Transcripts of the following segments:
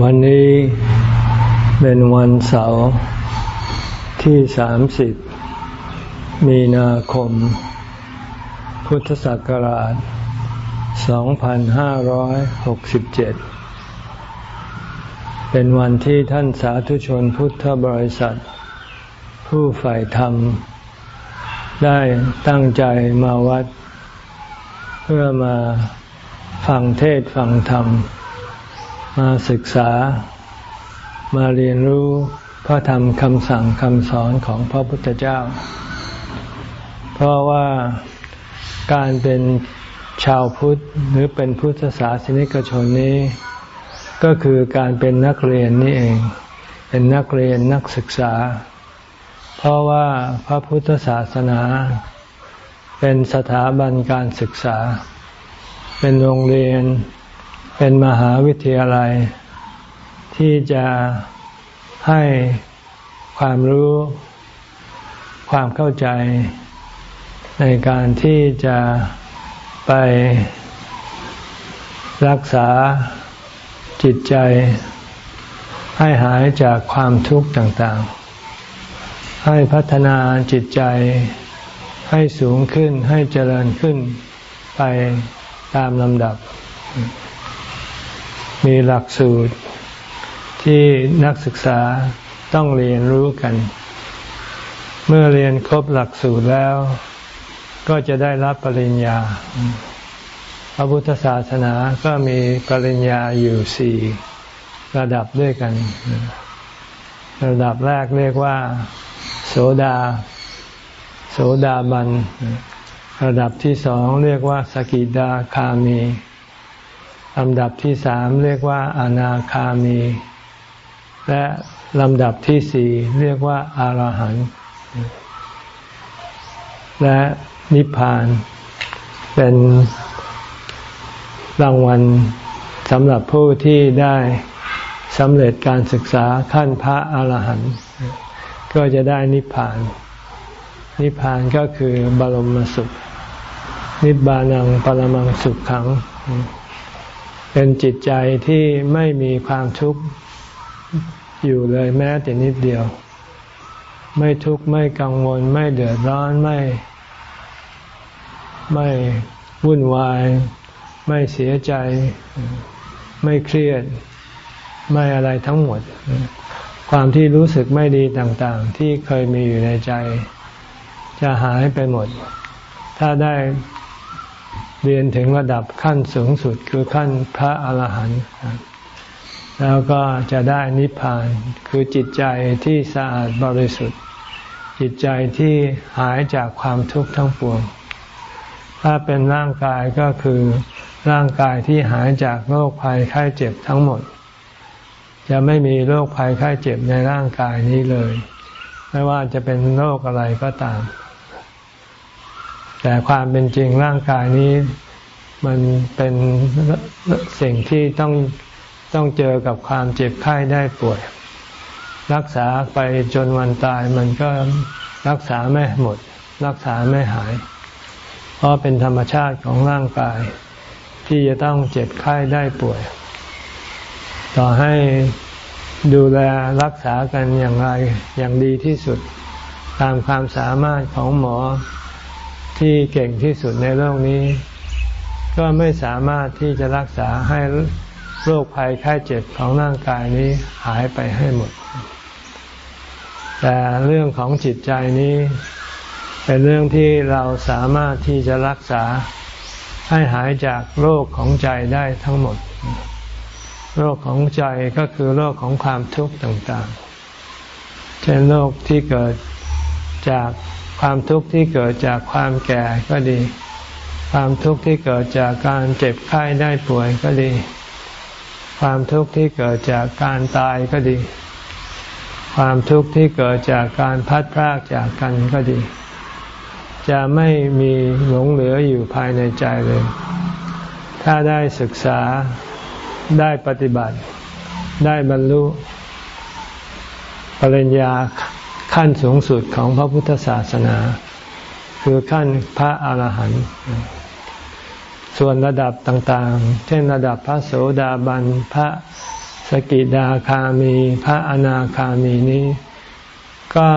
วันนี้เป็นวันเสาร์ที่สามสิบมีนาคม พุทธศักราชสองพันห้าร้อยหกสิบเจ็ดเป็นวันที่ท่านสาธุชนพุทธบริษัท ผู้ฝ่ายธรรม ได้ตั้งใจมาวัด เพื่อมาฟังเทศฟังธรรม มาศึกษามาเรียนรู้พระธรรมคำสั่งคำสอนของพระพุทธเจ้า เพราะว่าการเป็นชาวพุทธหรือเป็นพุทธศาสนิกชนนี้ ก็คือการเป็นนักเรียนนี่เอง เป็นนักเรียนนักศึกษา เพราะว่าพระพุทธศาสนา เป็นสถาบันการศึกษา เป็นโรงเรียน เป็นมหาวิทยาลัย ที่จะให้ความรู้ ความเข้าใจ ในการที่จะไปรักษาจิตใจให้หายจากความทุกข์ต่างๆ ให้พัฒนาจิตใจให้สูงขึ้นให้เจริญขึ้นไปตามลำดับ มีหลักสูตรที่นักศึกษาต้องเรียนรู้กัน เมื่อเรียนครบหลักสูตรแล้ว ก็จะได้รับปริญญา พระพุทธศาสนาก็มีปริญญาอยู่สี่ระดับด้วยกัน ระดับแรกเรียกว่า โสดา โสดาบัน ระดับที่สองเรียกว่า สกิดาคามี ลำดับที่สามเรียกว่าอนาคามี และลำดับที่สี่เรียกว่าอารหันต์และนิพพาน เป็นรางวัลสำหรับผู้ที่ได้สำเร็จการศึกษาขั้นพระอรหันต์ก็จะได้นิพพาน นิพพานก็คือบรมสุข นิบานังปรมังสุขขัง เป็นจิตใจที่ไม่มีความทุกข์อยู่เลยแม้แต่นิดเดียว ไม่ทุกข์ไม่กังวล ไม่เดือดร้อนไม่ ไม่วุ่นวาย ไม่เสียใจ ไม่เครียด ไม่อะไรทั้งหมด ความที่รู้สึกไม่ดีต่างๆ ที่เคยมีอยู่ในใจ จะหายไปหมด ถ้าได้ เรียนถึงระดับขั้นสูงสุดคือขั้นพระอาหารหันต์แล้วก็จะได้นิพพานคือจิตใจที่สะอาดบริสุทธิ์ จิตใจที่หายจากความทุกข์ทั้งปวง ถ้าเป็นร่างกายก็คือร่างกายที่หายจากโรคภัยไข้เจ็บทั้งหมด จะไม่มีโรคภัยไข้เจ็บในร่างกายนี้เลย ไม่ว่าจะเป็นโรคอะไรก็ตาม แต่ความเป็นจริงร่างกายนี้มันเป็นสิ่งที่ต้องต้องเจอกับความเจ็บไข้ได้ป่วย รักษาไปจนวันตายมันก็รักษาไม่หมด รักษาไม่หาย เพราะเป็นธรรมชาติของร่างกาย ที่จะต้องเจ็บไข้ได้ป่วย ต่อให้ดูแลรักษากันอย่างไรอย่างดีที่สุด ตามความสามารถของหมอ ที่เก่งที่สุดในโลกนี้ ก็ไม่สามารถที่จะรักษาให้โรคภัยไข้เจ็บของร่างกายนี้หายไปให้หมด แต่เรื่องของจิตใจนี้ เป็นเรื่องที่เราสามารถที่จะรักษาให้หายจากโรคของใจได้ทั้งหมด โรคของใจก็คือโรคของความทุกข์ต่างๆ เช่นโรคที่เกิดจาก ความทุกข์ที่เกิดจากความแก่ก็ดี ความทุกข์ที่เกิดจากการเจ็บไข้ได้ป่วยก็ดี ความทุกข์ที่เกิดจากการตายก็ดี ความทุกข์ที่เกิดจากการพัดพรากจากกันก็ดี จะไม่มีหลงเหลืออยู่ภายในใจเลย ถ้าได้ศึกษาได้ปฏิบัติ ได้บรรลุปริญญา ขั้นสูงสุดของพระพุทธศาสนา คือขั้นพระอาหารหันต์ส่วนระดับต่างๆ เช่นระดับพระโสดาบัน พระสกิดาคามี พระอนาคามีนี้ ก็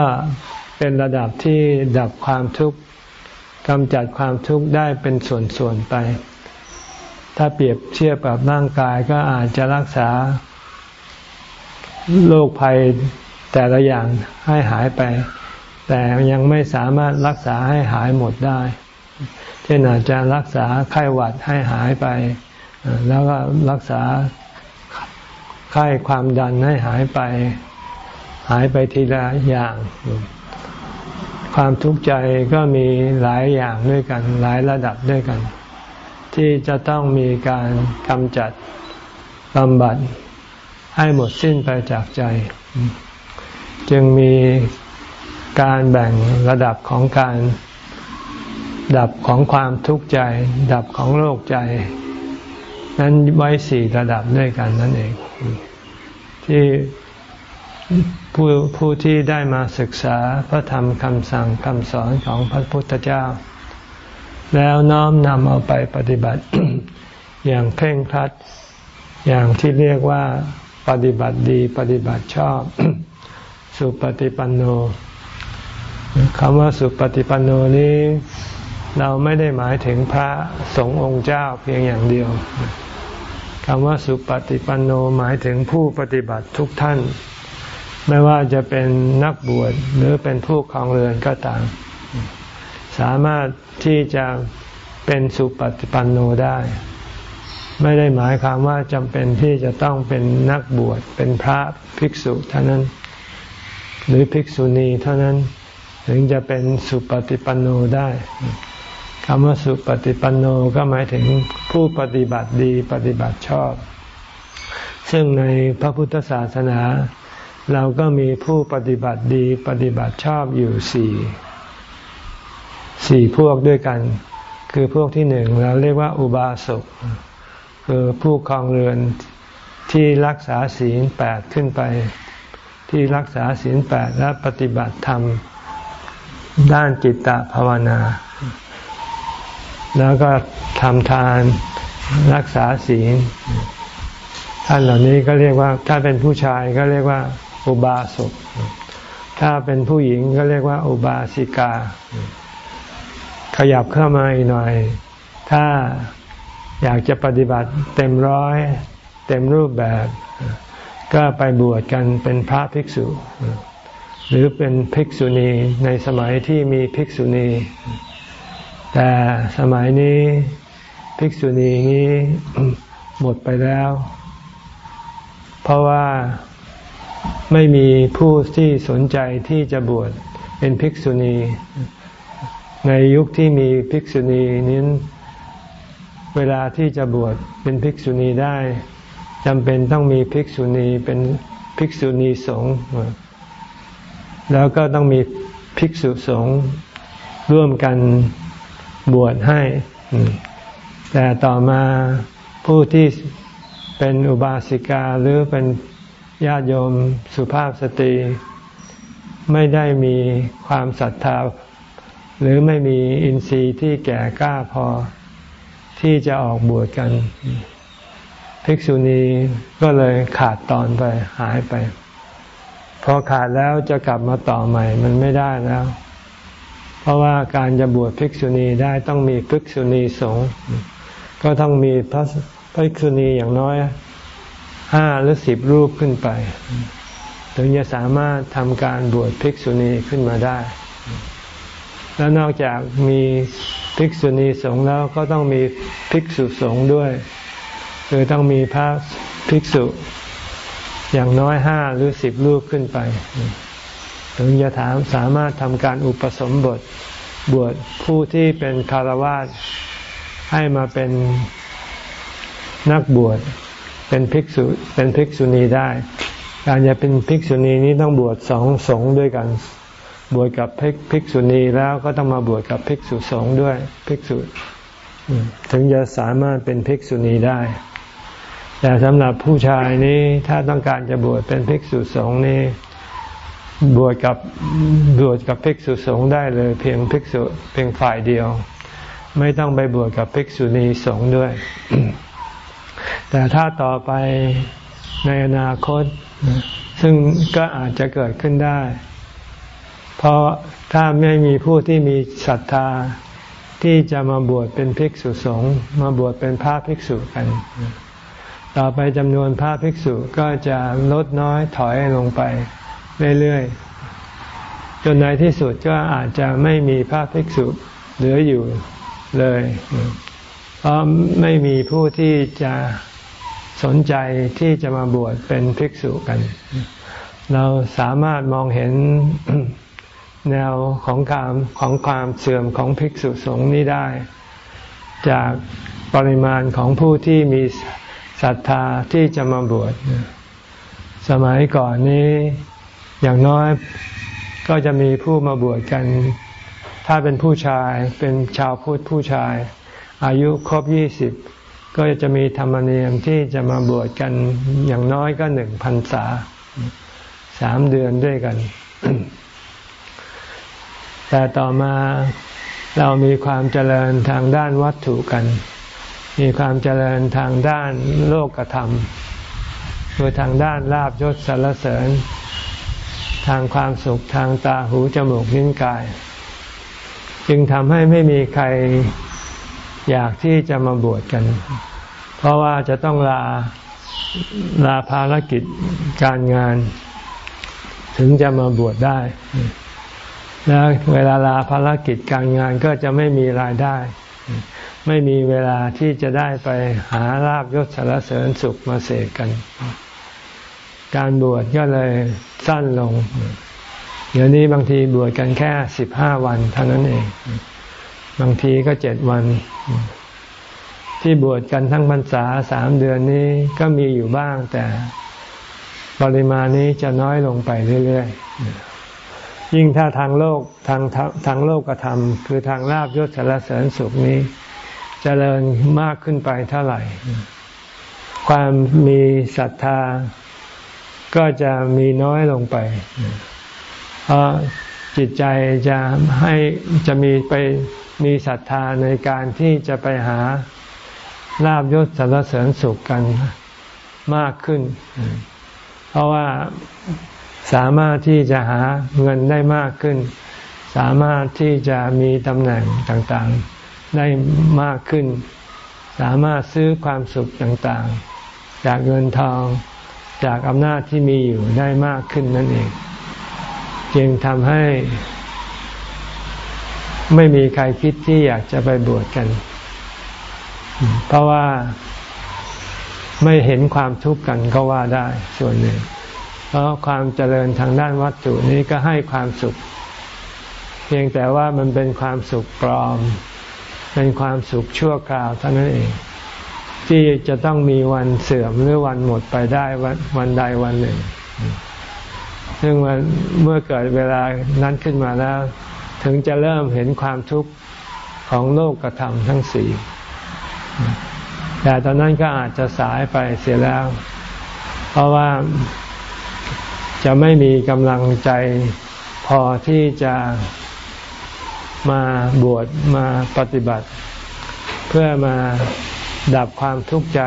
เป็นระดับที่ดับความทุกข์กำจัดความทุกข์ได้เป็นส่วนๆไป ถ้าเปรียบเทียบกับร่างกายก็อาจจะรักษาโรคภัย แต่ละอย่างให้หายไป แต่ยังไม่สามารถรักษาให้หายหมดได้ เช่นอาจจะรักษาไข้หวัดให้หายไป แล้วก็รักษาไข้ความดันให้หายไป หายไปทีละอย่าง ความทุกข์ใจก็มีหลายอย่างด้วยกัน หลายระดับด้วยกัน ที่จะต้องมีการกำจัดบำบัดให้หมดสิ้นไปจากใจ จึงมีการแบ่งระดับของการดับของความทุกข์ใจ ดับของโรคใจ นั้นไว้สี่ระดับด้วยกันนั่นเอง ที่ผู้ผู้ที่ได้มาศึกษาพระธรรมคำสั่งคำสอนของพระพุทธเจ้า แล้วน้อมนำเอาไปปฏิบัติ อย่างเคร่งครัดอย่างที่เรียกว่าปฏิบัติดีปฏิบัติชอบ สุปฏิปันโนคำว่าสุปฏิปันโนนี้ เราไม่ได้หมายถึงพระสงฆ์องค์เจ้าเพียงอย่างเดียวคำว่าสุปฏิปันโนหมายถึงผู้ปฏิบัติทุกท่าน ไม่ว่าจะเป็นนักบวชหรือเป็นผู้ครองเรือนก็ตาม สามารถที่จะเป็นสุปฏิปันโนได้ ไม่ได้หมายความว่าจำเป็นที่จะต้องเป็นนักบวชเป็นพระภิกษุเท่านั้น หรือภิกษุณีเท่านั้นถึงจะเป็นสุปฏิปันโนได้คำว่าสุปฏิปันโนก็หมายถึงผู้ปฏิบัติดีปฏิบัติชอบ ซึ่งในพระพุทธศาสนา เราก็มีผู้ปฏิบัติดีปฏิบัติชอบอยู่สี่สี่พวกด้วยกัน คือพวกที่หนึ่งเราเรียกว่าอุบาสกคือผู้ครองเรือนที่รักษาศีลแปดขึ้นไป ที่รักษาศีลแปดและปฏิบัติธรรม ด้านจิตตภาวนา แล้วก็ทำทานรักษาศีลท่านเหล่านี้ก็เรียกว่า ถ้าเป็นผู้ชายก็เรียกว่า อุบาสกถ้าเป็นผู้หญิงก็เรียกว่า อุบาสิกา ขยับเข้ามาอีกหน่อย ถ้าอยากจะปฏิบัติเต็มร้อย เต็มรูปแบบ ก็ไปบวชกันเป็นพระภิกษุ หรือเป็นภิกษุณีในสมัยที่มีภิกษุณี แต่สมัยนี้ภิกษุณีนี้หมดไปแล้ว เพราะว่าไม่มีผู้ที่สนใจที่จะบวชเป็นภิกษุณี ในยุคที่มีภิกษุณีนี้เวลาที่จะบวชเป็นภิกษุณีได้ จำเป็นต้องมีภิกษุณีเป็นภิกษุณีสงฆ์แล้วก็ต้องมีภิกษุสงฆ์ร่วมกันบวชให้ แต่ต่อมาผู้ที่เป็นอุบาสิกาหรือเป็นญาติโยมสุภาพสตรี ไม่ได้มีความศรัทธา หรือไม่มีอินทรีย์ที่แก่กล้าพอที่จะออกบวชกัน ภิกษุณีก็เลยขาดตอนไปหายไป พอขาดแล้วจะกลับมาต่อใหม่ มันไม่ได้แล้ว เพราะว่าการจะบวชภิกษุณีได้ต้องมีภิกษุณีสงฆ์ก็ต้องมีพระภิกษุณีอย่างน้อยห้าหรือสิบรูปขึ้นไป ถึงจะสามารถทำการบวชภิกษุณีขึ้นมาได้ แล้วนอกจากมีภิกษุณีสงฆ์แล้วก็ต้องมีภิกษุสงฆ์ด้วย คือต้องมีพระภิกษุอย่างน้อยห้าหรือสิบรูปขึ้นไป ถึงจะถามสามารถทำการอุปสมบท บวชผู้ที่เป็นคารวาสให้มาเป็นนักบวชเป็นภิกษุเป็นภิกษุณีได้ การจะเป็นภิกษุณีนี้ต้องบวชสองสงด้วยกัน บวชกับภิกษุณีแล้วก็ต้องมาบวชกับภิกษุสงฆ์ด้วยภิกษุ ถึงจะสามารถเป็นภิกษุณีได้ แต่สำหรับผู้ชายนี้ถ้าต้องการจะบวชเป็นภิกษุสงฆ์นี้ บวชกับบวชกับภิกษุสงฆ์ได้เลยเพียงภิกษุเพียงฝ่ายเดียว ไม่ต้องไปบวชกับภิกษุณีสงฆ์ด้วย แต่ถ้าต่อไปในอนาคต ซึ่งก็อาจจะเกิดขึ้นได้ เพราะถ้าไม่มีผู้ที่มีศรัทธาที่จะมาบวชเป็นภิกษุสงฆ์มาบวชเป็นพระภิกษุกัน ต่อไปจำนวนพระภิกษุก็จะลดน้อยถอยลงไปเรื่อยๆ จนในที่สุดก็อาจจะไม่มีพระภิกษุเหลืออยู่เลย เพราะไม่มีผู้ที่จะสนใจที่จะมาบวชเป็นภิกษุกัน เราสามารถมองเห็นแนวของการของความเสื่อมของภิกษุสงฆ์นี้ได้ จากปริมาณของผู้ที่มี ศรัทธาที่จะมาบวชสมัยก่อนนี้อย่างน้อยก็จะมีผู้มาบวชกัน ถ้าเป็นผู้ชายเป็นชาวพุทธผู้ชาย อายุครบยี่สิบก็จะมีธรรมเนียมที่จะมาบวชกันอย่างน้อยก็หนึ่งพันษาสามเดือนด้วยกัน แต่ต่อมาเรามีความเจริญทางด้านวัตถุกัน มีความเจริญทางด้านโลกธรรมคือทางด้านลาบยศสารเสริญ ทางความสุขทางตาหูจมูกนิ้นกาย จึงทำให้ไม่มีใครอยากที่จะมาบวชกัน เพราะว่าจะต้องลาลาภารกิจการงาน ถึงจะมาบวชได้ แล้วเวลาลาภารกิจการงานก็จะไม่มีรายได้ ไม่มีเวลาที่จะได้ไปหาลาบยศสารเสริญสุขมาเสกกัน การบวชก็เลยสั้นลง เดี๋ยวนี้บางทีบวชกันแค่สิบห้าวันเท่านั้นเอง บางทีก็เจ็ดวัน ที่บวชกันทั้งพรรษาสามเดือนนี้ก็มีอยู่บ้าง แต่ปริมาณนี้จะน้อยลงไปเรื่อยๆ ยิ่งถ้าทางโลกทางทางโลกกระทำคือทางลาบยศสารเสริญสุขนี้ เจริญมากขึ้นไปเท่าไหร่ ความมีศรัทธาก็จะมีน้อยลงไป เพราะจิตใจจะให้จะมีไปมีศรัทธาในการที่จะไปหาลาบยศสารเสริญสุขกันมากขึ้น เพราะว่าสามารถที่จะหาเงินได้มากขึ้น สามารถที่จะมีตำแหน่งต่างๆ ได้มากขึ้น สามารถซื้อความสุขต่างๆ จากเงินทองจากอำนาจที่มีอยู่ได้มากขึ้นนั่นเอง จึงทำให้ ไม่มีใครคิดที่อยากจะไปบวชกัน เพราะว่าไม่เห็นความทุกข์กันก็ว่าได้ส่วนหนึ่ง เพราะความเจริญทางด้านวัตถุนี้ก็ให้ความสุข เพียงแต่ว่ามันเป็นความสุขปลอม เป็นความสุขชั่วคราวเท่านั้นเอง ที่จะต้องมีวันเสื่อมหรือวันหมดไปได้วันวันใดวันหนึ่ง ซึ่งเมื่อเกิดเวลานั้นขึ้นมาแล้ว ถึงจะเริ่มเห็นความทุกข์ของโลกกระทำทั้งสี่แต่ตอนนั้นก็อาจจะสายไปเสียแล้ว เพราะว่าจะไม่มีกำลังใจพอที่จะ มาบวชมาปฏิบัติ เพื่อมาดับความทุกข์ใจ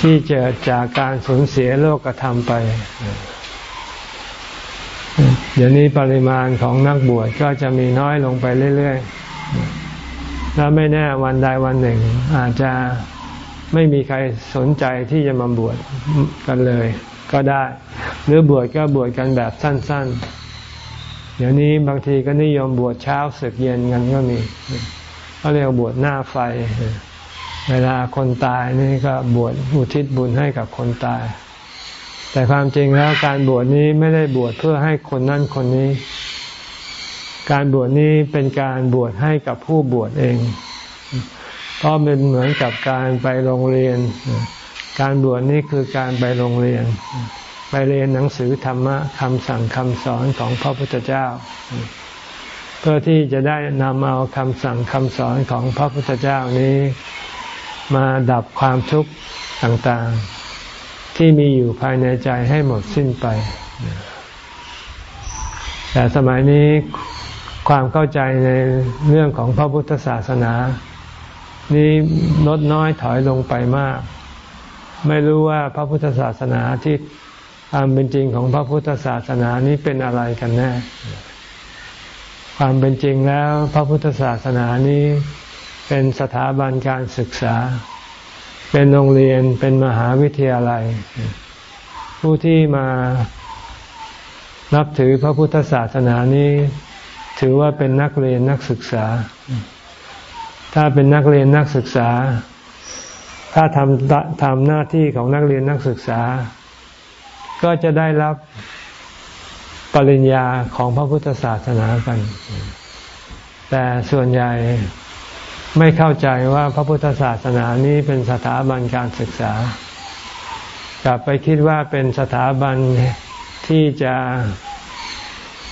ที่เกิดจากการสูญเสียโลกธรรมไป เดี๋ยวนี้ปริมาณของนักบวชก็จะมีน้อยลงไปเรื่อยๆ แล้วไม่แน่วันใดวันหนึ่ง อาจจะไม่มีใครสนใจที่จะมาบวชกันเลย ก็ได้ หรือบวชก็บวชกันแบบสั้น ๆ เดี๋ยวนี้บางทีก็นิยมบวชเช้าสึกเย็นกันก็มีเขาเรียกบวชหน้าไฟ เวลาคนตายนี่ก็บวชอุทิศบุญให้กับคนตาย แต่ความจริงแล้วการบวชนี้ไม่ได้บวชเพื่อให้คนนั่นคนนี้ การบวชนี้เป็นการบวชให้กับผู้บวชเองเพราะเป็นเหมือนกับการไปโรงเรียน การบวชนี้คือการไปโรงเรียน ไปเรียนหนังสือธรรมะคำสั่งคำสอนของพระพุทธเจ้า เพื่อที่จะได้นำเอาคำสั่งคำสอนของพระพุทธเจ้านี้ มาดับความทุกข์ต่างๆ ที่มีอยู่ภายในใจให้หมดสิ้นไป แต่สมัยนี้ความเข้าใจในเรื่องของพระพุทธศาสนา นี้ลดน้อยถอยลงไปมาก ไม่รู้ว่าพระพุทธศาสนาที่ ความเป็นจริงของพระพุทธศาสนานี้เป็นอะไรกันแน่ ความเป็นจริงแล้ว พระพุทธศาสนานี้เป็นสถาบันการศึกษา เป็นโรงเรียนเป็นมหาวิทยาลัย ผู้ที่มานับถือพระพุทธศาสนานี้ ถือว่าเป็นนักเรียนนักศึกษา ถ้าเป็นนักเรียนนักศึกษา ถ้าทำทำหน้าที่ของนักเรียนนักศึกษา ก็จะได้รับปริญญาของพระพุทธศาสนากัน แต่ส่วนใหญ่ไม่เข้าใจว่าพระพุทธศาสนานี้เป็นสถาบันการศึกษา กลับไปคิดว่าเป็นสถาบันที่จะ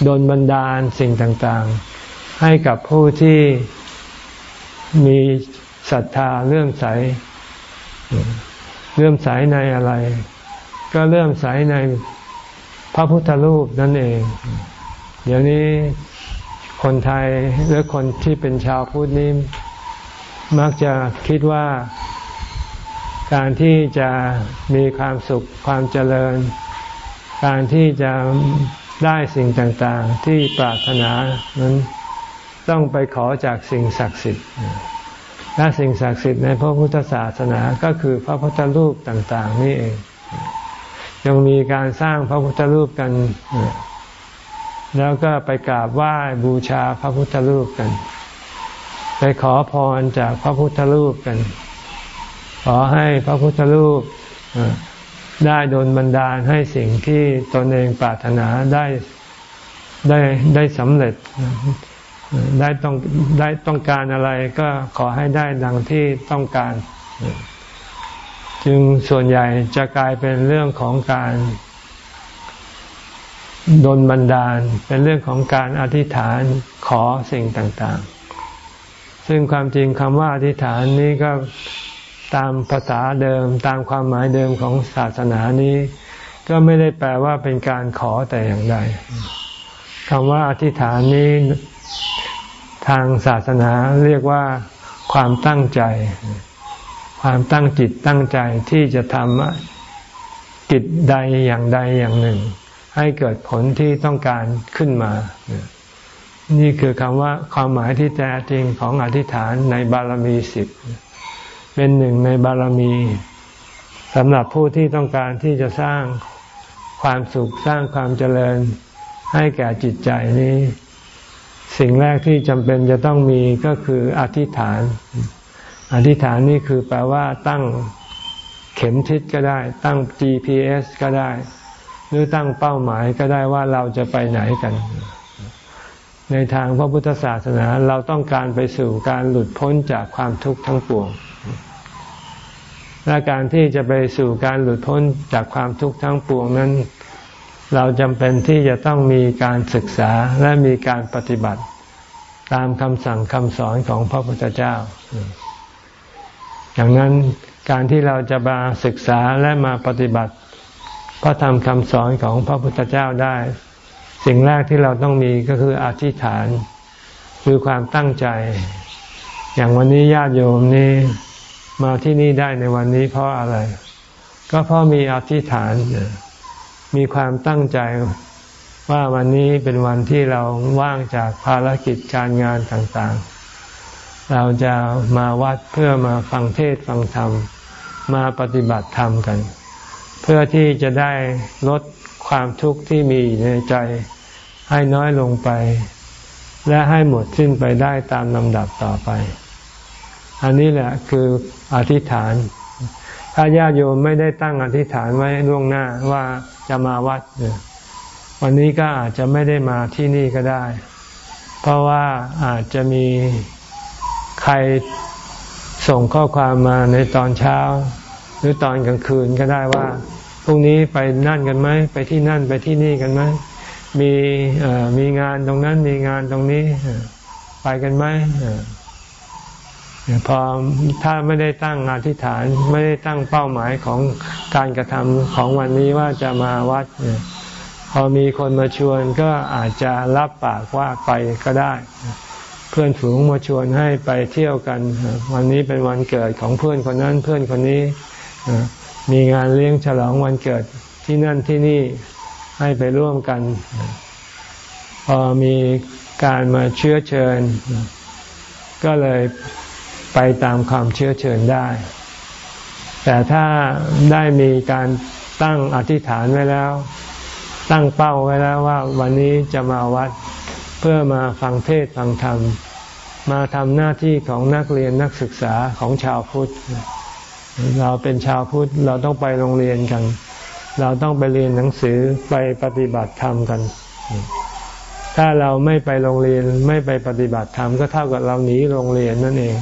ดนบันดาลสิ่งต่างๆ ให้กับผู้ที่มีศรัทธาเลื่อมใส เลื่อมใสในอะไร ก็เลื่มใสในพระพุทธรูปนั่นเอง เดี๋ยวนี้คนไทยหรือคนที่เป็นชาวพุทธนี้มักจะคิดว่าการที่จะมีความสุขความเจริญ การที่จะได้สิ่งต่างๆ ที่ปรารถนานั้นต้องไปขอจากสิ่งศักดิ์สิทธิ์และสิ่งศักดิ์สิทธิ์ในพระพุทธศาสนาก็คือพระพุทธรูปต่าง ๆ นี่เอง ยังมีการสร้างพระพุทธรูปกัน แล้วก็ไปกราบไหว้บูชาพระพุทธรูปกัน ไปขอพรจากพระพุทธรูปกัน ขอให้พระพุทธรูปได้โดนบันดาลให้สิ่งที่ตนเองปรารถนาได้ได้ได้สำเร็จได้ต้องได้ต้องการอะไรก็ขอให้ได้ดังที่ต้องการ จึงส่วนใหญ่จะกลายเป็นเรื่องของการโดนบันดาล เป็นเรื่องของการอธิษฐานขอสิ่งต่างๆ ซึ่งความจริงคำว่าอธิษฐานนี้ก็ตามภาษาเดิมตามความหมายเดิมของศาสนานี้ ก็ไม่ได้แปลว่าเป็นการขอแต่อย่างใดคำว่าอธิษฐานนี้ทางศาสนาเรียกว่าความตั้งใจ ความตั้งจิตตั้งใจที่จะทำกิจใดอย่างใดอย่างหนึ่ง ให้เกิดผลที่ต้องการขึ้นมา นี่คือคำว่าความหมายที่แท้จริงของอธิษฐานในบารมีสิบเป็นหนึ่งในบารมีสำหรับผู้ที่ต้องการที่จะสร้างความสุขสร้างความเจริญให้แก่จิตใจนี้ สิ่งแรกที่จำเป็นจะต้องมีก็คืออธิษฐาน อธิษฐานนี่คือแปลว่าตั้งเข็มทิศก็ได้ ตั้ง GPS ก็ได้ หรือตั้งเป้าหมายก็ได้ว่าเราจะไปไหนกัน ในทางพระพุทธศาสนาเราต้องการไปสู่การหลุดพ้นจากความทุกข์ทั้งปวงและการที่จะไปสู่การหลุดพ้นจากความทุกข์ทั้งปวงนั้น เราจำเป็นที่จะต้องมีการศึกษาและมีการปฏิบัติ ตามคำสั่งคำสอนของพระพุทธเจ้า อย่างนั้นการที่เราจะมาศึกษาและมาปฏิบัติ พระธรรมคำสอนของพระพุทธเจ้าได้ สิ่งแรกที่เราต้องมีก็คืออธิษฐาน คือความตั้งใจ อย่างวันนี้ญาติโยมนี่มาที่นี่ได้ในวันนี้เพราะอะไร ก็เพราะมีอธิษฐาน มีความตั้งใจว่าวันนี้เป็นวันที่เราว่างจากภารกิจการงานต่างๆ เราจะมาวัดเพื่อมาฟังเทศฟังธรรม มาปฏิบัติธรรมกัน เพื่อที่จะได้ลดความทุกข์ที่มีในใจให้น้อยลงไป และให้หมดสิ้นไปได้ตามลำดับต่อไป อันนี้แหละคืออธิษฐาน ถ้าญาติโยมไม่ได้ตั้งอธิษฐานไว้ล่วงหน้าว่าจะมาวัด วันนี้ก็อาจจะไม่ได้มาที่นี่ก็ได้ เพราะว่าอาจจะมี รส่งข้อความมาในตอนเช้า หรือตอนกลางคืนก็ได้ว่าพรุ่งนี้ไปนั่นกันไหมไปที่นั่นไปที่นี่กันไหมมีมีงานตรงนั้นมีงานตรงนี้ไปกันไหมพอถ้าไม่ได้ตั้งอธิษฐานไม่ได้ตั้งเป้าหมายของการกระทำของวันนี้ว่าจะมาวัด พอมีคนมาชวนก็อาจจะรับปากว่าไปก็ได้ เพื่อนฝูงมาชวนให้ไปเที่ยวกัน วันนี้เป็นวันเกิดของเพื่อนคนนั้นเพื่อนคนนี้มีงานเลี้ยงฉลองวันเกิดที่นั่นที่นี่ให้ไปร่วมกัน พอมีการมาเชื้อเชิญ ก็เลยไปตามความเชื้อเชิญได้ แต่ถ้าได้มีการตั้งอธิษฐานไว้แล้ว ตั้งเป้าไว้แล้วว่าวันนี้จะมาวัด เพื่อมาฟังเทศฟังธรรม มาทำหน้าที่ของนักเรียนนักศึกษาของชาวพุทธ เราเป็นชาวพุทธเราต้องไปโรงเรียนกัน เราต้องไปเรียนหนังสือไปปฏิบัติธรรมกัน ถ้าเราไม่ไปโรงเรียนไม่ไปปฏิบัติธรรมก็เท่ากับเราหนีโรงเรียนนั่นเอง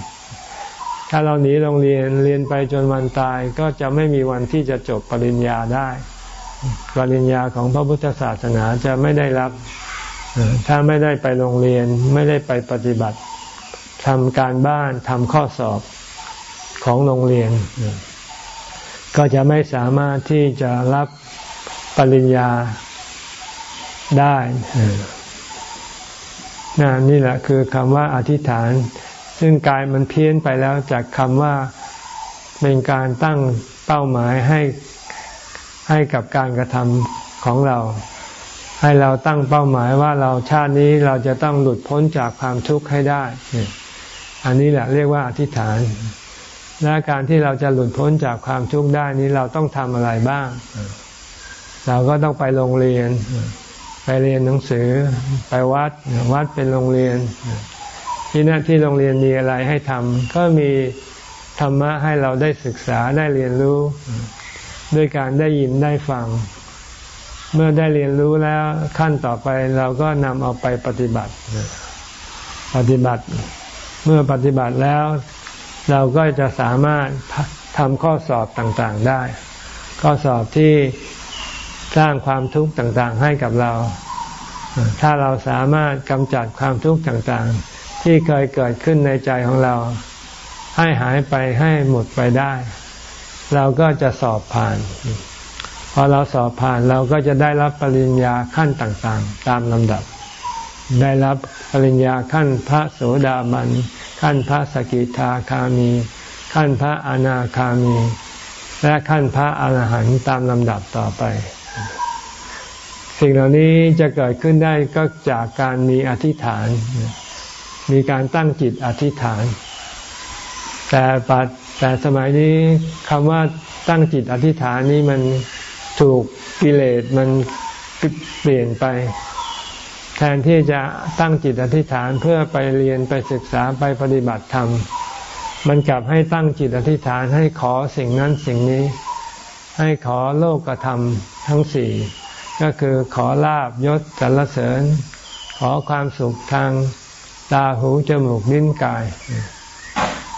ถ้าเราหนีโรงเรียนเรียนไปจนวันตายก็จะไม่มีวันที่จะจบปริญญาได้ ปริญญาของพระพุทธศาสนาจะไม่ได้รับ ถ้าไม่ได้ไปโรงเรียนไม่ได้ไปปฏิบัติทำการบ้านทำข้อสอบของโรงเรียน ก็จะไม่สามารถที่จะรับปริญญาได้นนี่แหละคือคำว่าอธิษฐาน ซึ่งกายมันเพี้ยนไปแล้วจากคำว่าเป็นการตั้งเป้าหมายให้ให้กับการกระทำของเรา ให้เราตั้งเป้าหมายว่าเราชาตินี้เราจะต้องหลุดพ้นจากความทุกข์ให้ได้ อันนี้แหละเรียกว่าอธิษฐาน และการที่เราจะหลุดพ้นจากความทุกข์ได้นี้เราต้องทำอะไรบ้าง เราก็ต้องไปโรงเรียน ไปเรียนหนังสือ ไปวัด วัดเป็นโรงเรียน ที่นั่นที่โรงเรียนมีอะไรให้ทำก็มีธรรมะให้เราได้ศึกษาได้เรียนรู้ ด้วยการได้ยินได้ฟัง เมื่อได้เรียนรู้แล้วขั้นต่อไปเราก็นำเอาไปปฏิบัติ ปฏิบัติ เมื่อปฏิบัติแล้ว เราก็จะสามารถทำข้อสอบต่างๆได้ ข้อสอบที่สร้างความทุกข์ต่างๆ ให้กับเรา ถ้าเราสามารถกำจัดความทุกข์ต่างๆ ที่เคยเกิดขึ้นในใจของเรา ให้หายไปให้หมดไปได้ เราก็จะสอบผ่าน พอเราสอบผ่านเราก็จะได้รับปริญญาขั้นต่างๆ ตามลำดับ ได้รับปริญญาขั้นพระโสดาบัน ขั้นพระสกิทาคามี ขั้นพระอนาคามี และขั้นพระอรหันต์ตามลำดับต่อไป สิ่งเหล่านี้จะเกิดขึ้นได้ก็จากการมีอธิษฐาน มีการตั้งจิตอธิษฐาน แต่ปัจแต่สมัยนี้คำว่าตั้งจิตอธิษฐานนี้มัน ถูกกิเลสมันเปลี่ยนไป แทนที่จะตั้งจิตอธิษฐานเพื่อไปเรียนไปศึกษาไปปฏิบัติธรรม มันกลับให้ตั้งจิตอธิษฐานให้ขอสิ่งนั้นสิ่งนี้ ให้ขอโลกธรรมทั้งสี่ก็คือขอลาบยศสรรเสริญ ขอความสุขทางตาหูจมูกลิ้นกาย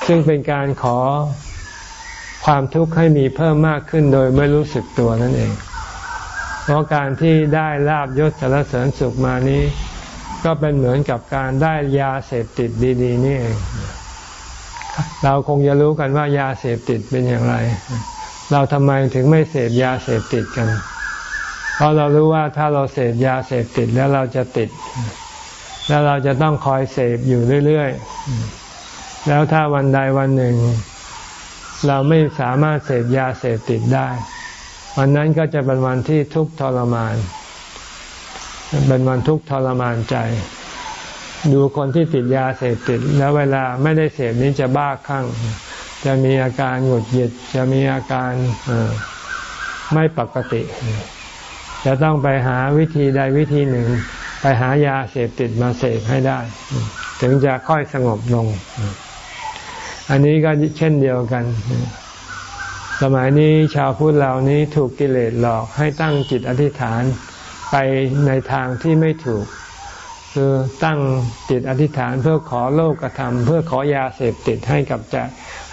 ซึ่งเป็นการขอ ความทุกข์ให้มีเพิ่มมากขึ้นโดยไม่รู้สึกตัวนั่นเอง เพราะการที่ได้ลาบยศสารเสริญสุขมานี้ ก็เป็นเหมือนกับการได้ยาเสพติดดีๆนี่เองเราคงจะรู้กันว่ายาเสพติดเป็นอย่างไร เราทำไมถึงไม่เสพยาเสพติดกัน เพราะเรารู้ว่าถ้าเราเสพยาเสพติดแล้วเราจะติด แล้วเราจะต้องคอยเสพอยู่เรื่อย ๆ แล้วถ้าวันใดวันหนึ่ง เราไม่สามารถเสพยาเสพติดได้ วันนั้นก็จะเป็นวันที่ทุกข์ทรมาน เป็นวันทุกข์ทรมานใจ ดูคนที่ติดยาเสพติด แล้วเวลาไม่ได้เสพนี้จะบ้าคลั่ง จะมีอาการหงุดหงิด จะมีอาการไม่ปกติ จะต้องไปหาวิธีใดวิธีหนึ่ง ไปหายาเสพติดมาเสพให้ได้ ถึงจะค่อยสงบลง อันนี้ก็เช่นเดียวกัน สมัยนี้ชาวพุทธเหล่านี้ถูกกิเลสหลอกให้ตั้งจิตอธิษฐานไปในทางที่ไม่ถูก คือตั้งจิตอธิษฐานเพื่อขอโลกธรรม เพื่อขอยาเสพติดให้กับใจ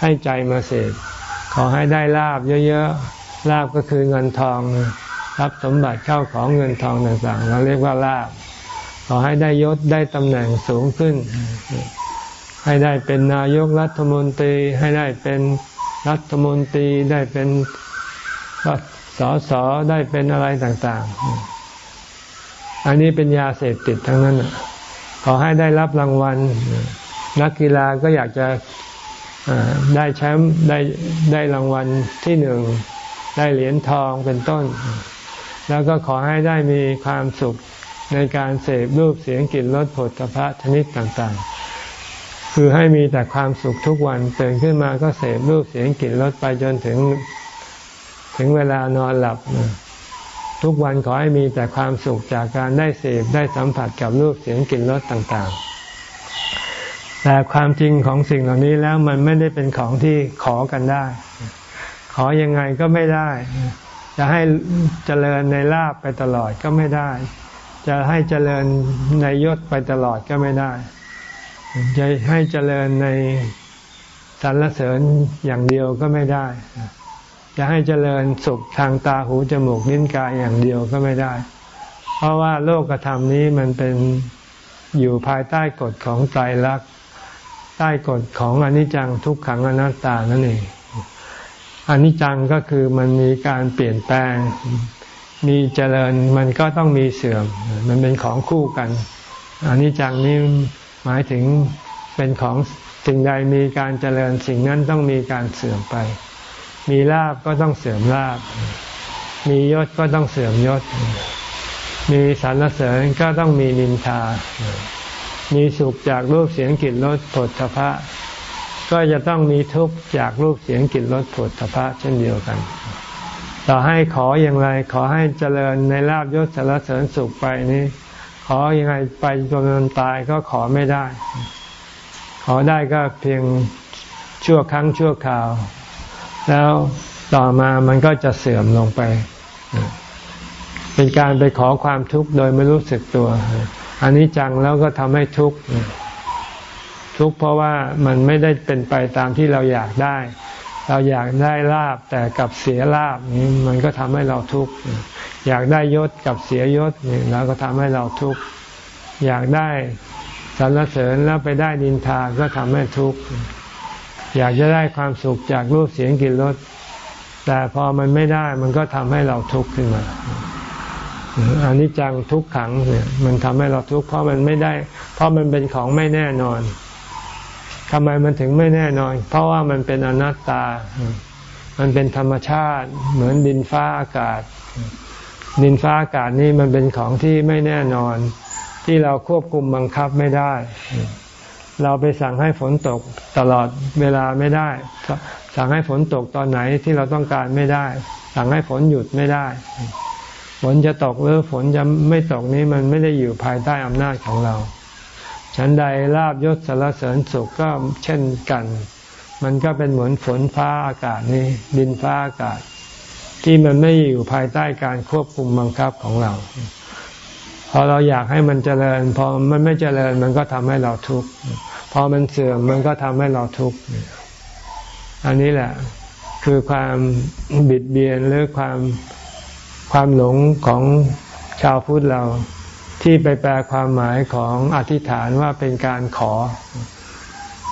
ให้ใจมาเสพขอให้ได้ลาบเยอะๆลาบก็คือเงินทองรับสมบัติเข้าของเงินทองต่างๆ เราเรียกว่าลาบขอให้ได้ยศได้ตำแหน่งสูงขึ้น ให้ได้เป็นนายกรัฐมนตรี ให้ได้เป็นรัฐมนตรีได้เป็นสอสอได้เป็นอะไรต่าง ๆ อันนี้เป็นยาเสพติดทั้งนั้นขอให้ได้รับรางวัล นักกีฬาก็อยากจะได้แชมป์ได้ได้รางวัลที่หนึ่ง ได้เหรียญทองเป็นต้น แล้วก็ขอให้ได้มีความสุขในการเสพรูปเสียงกลิ่นรสผลพระชนิดต่าง ๆ คือให้มีแต่ความสุขทุกวันตื่นขึ้นมาก็เสพรูปเสียงกลิ่นรสไปจนถึงถึงเวลานอนหลับ ทุกวันขอให้มีแต่ความสุขจากการได้เสพได้สัมผัสกับรูปเสียงกลิ่นรสต่างๆ แต่ความจริงของสิ่งเหล่านี้แล้วมันไม่ได้เป็นของที่ขอกันได้ ขอยังไงก็ไม่ได้ จะให้เจริญในลาบไปตลอดก็ไม่ได้ จะให้เจริญในยศไปตลอดก็ไม่ได้ จะให้เจริญในสรรเสริญอย่างเดียวก็ไม่ได้ จะให้เจริญสุขทางตาหูจมูกนิ้นกายอย่างเดียวก็ไม่ได้ เพราะว่าโลกธรรมนี้มันเป็นอยู่ภายใต้กฎของไตรลักษณ์ใต้กฎของอนิจจังทุกขังอนัตตานั่นเองอนิจจังก็คือมันมีการเปลี่ยนแปลง มีเจริญมันก็ต้องมีเสื่อม มันเป็นของคู่กันอนิจจังนี้ หมายถึงเป็นของสิ่งใดมีการเจริญสิ่งนั้นต้องมีการเสื่อมไป มีลาบก็ต้องเสื่อมลาบ มียศก็ต้องเสื่อมยศ มีสรรเสริญก็ต้องมีนินทา มีสุขจากรูปเสียงกลิ่นรสผลพะ ก็จะต้องมีทุกข์จากรูปเสียงกลิ่นรสผลพะเช่นเดียวกัน ต่อให้ขออย่างไรขอให้เจริญในลาบยศสรรเสริญสุขไปนี้ ขออยังไงไปจนมันตายก็ขอไม่ได้ ขอได้ก็เพียงชั่วครั้งชั่วคราว แล้วต่อมามันก็จะเสื่อมลงไป เป็นการไปขอความทุกข์โดยไม่รู้สึกตัวอันนี้จังแล้วก็ทำให้ทุกข์ทุกข์เพราะว่ามันไม่ได้เป็นไปตามที่เราอยากได้ เราอยากได้ลาบแต่กับเสียลาบนี่มันก็ทำให้เราทุกข์ อยากได้ยศกับเสียยศนี่แล้วก็ทำให้เราทุกข์อยากได้สรรเสริญแล้วไปได้ดินทาก็ทำให้ทุกข์อยากจะได้ความสุขจากรูปเสียงกลิ่นรสแต่พอมันไม่ได้มันก็ทำให้เราทุกข์ขึ้นมาอันนี้จังทุกขังเนี่ยมันทำให้เราทุกข์เพราะมันไม่ได้ เพราะมันเป็นของไม่แน่นอนทำไมมันถึงไม่แน่นอน เพราะว่ามันเป็นอนัตตา มันเป็นธรรมชาติ เหมือนดินฟ้าอากาศ ดินฟ้าอากาศนี่มันเป็นของที่ไม่แน่นอน ที่เราควบคุมบังคับไม่ได้ เราไปสั่งให้ฝนตกตลอดเวลาไม่ได้ สั่งให้ฝนตกตอนไหนที่เราต้องการไม่ได้ สั่งให้ฝนหยุดไม่ได้ ฝนจะตกหรือฝนจะไม่ตกนี้มันไม่ได้อยู่ภายใต้อำนาจของเรา ฉันใดลาบยศสารเสริญสุขก็เช่นกัน มันก็เป็นเหมือนฝนฟ้าอากาศนี้ ดินฟ้าอากาศ ที่มันไม่อยู่ภายใต้การควบคุมบังคับของเรา พอเราอยากให้มันเจริญ พอมันไม่เจริญมันก็ทำให้เราทุกข์พอมันเสื่อมมันก็ทำให้เราทุกข์อันนี้แหละคือความบิดเบียนหรือความความหลงของชาวพุทธเราที่ไปแปลความหมายของอธิษฐานว่าเป็นการขอ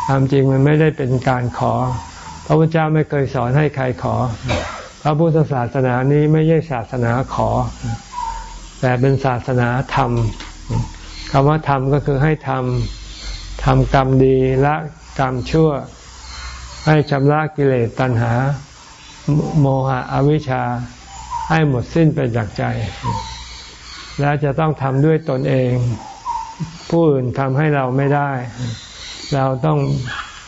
ความจริงมันไม่ได้เป็นการขอ พระพุทธเจ้าไม่เคยสอนให้ใครขอ พระพุทธศาสนานี้ไม่ใช่ศาสนาขอ แต่เป็นศาสนาธรรมคำว่าธรรมก็คือให้ทำทำกรรมดีละกรรมชั่ว ให้ชำระกิเลสตัณหา โมหะอวิชชา ให้หมดสิ้นไปจากใจ และจะต้องทำด้วยตนเอง ผู้อื่นทำให้เราไม่ได้ เราต้อง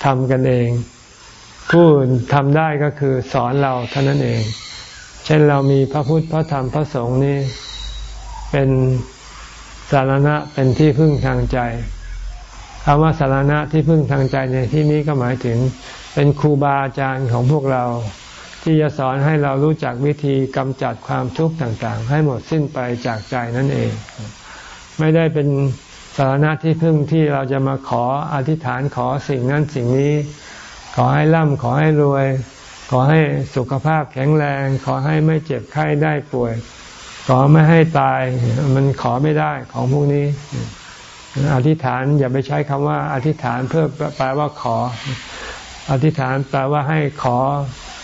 ทำกันเอง ผู้อื่นทำได้ก็คือสอนเราเท่านั้นเอง เช่นเรามีพระพุทธพระธรรมพระสงฆ์นี่เป็นสารณะเป็นที่พึ่งทางใจคำว่าสารณะที่พึ่งทางใจในที่นี้ก็หมายถึง เป็นครูบาอาจารย์ของพวกเรา ที่จะสอนให้เรารู้จักวิธีกำจัดความทุกข์ต่างๆ ให้หมดสิ้นไปจากใจนั่นเอง ไม่ได้เป็นสารณะที่พึ่งที่เราจะมาขออธิษฐานขอสิ่งนั้นสิ่งนี้ ขอให้ร่ำขอให้รวย ขอให้สุขภาพแข็งแรง ขอให้ไม่เจ็บไข้ได้ป่วย ขอไม่ให้ตาย มันขอไม่ได้ของพวกนี้อธิษฐานอย่าไปใช้คำว่า อธิษฐานเพื่อแปลว่าขอ อธิษฐานแปลว่าให้ขอ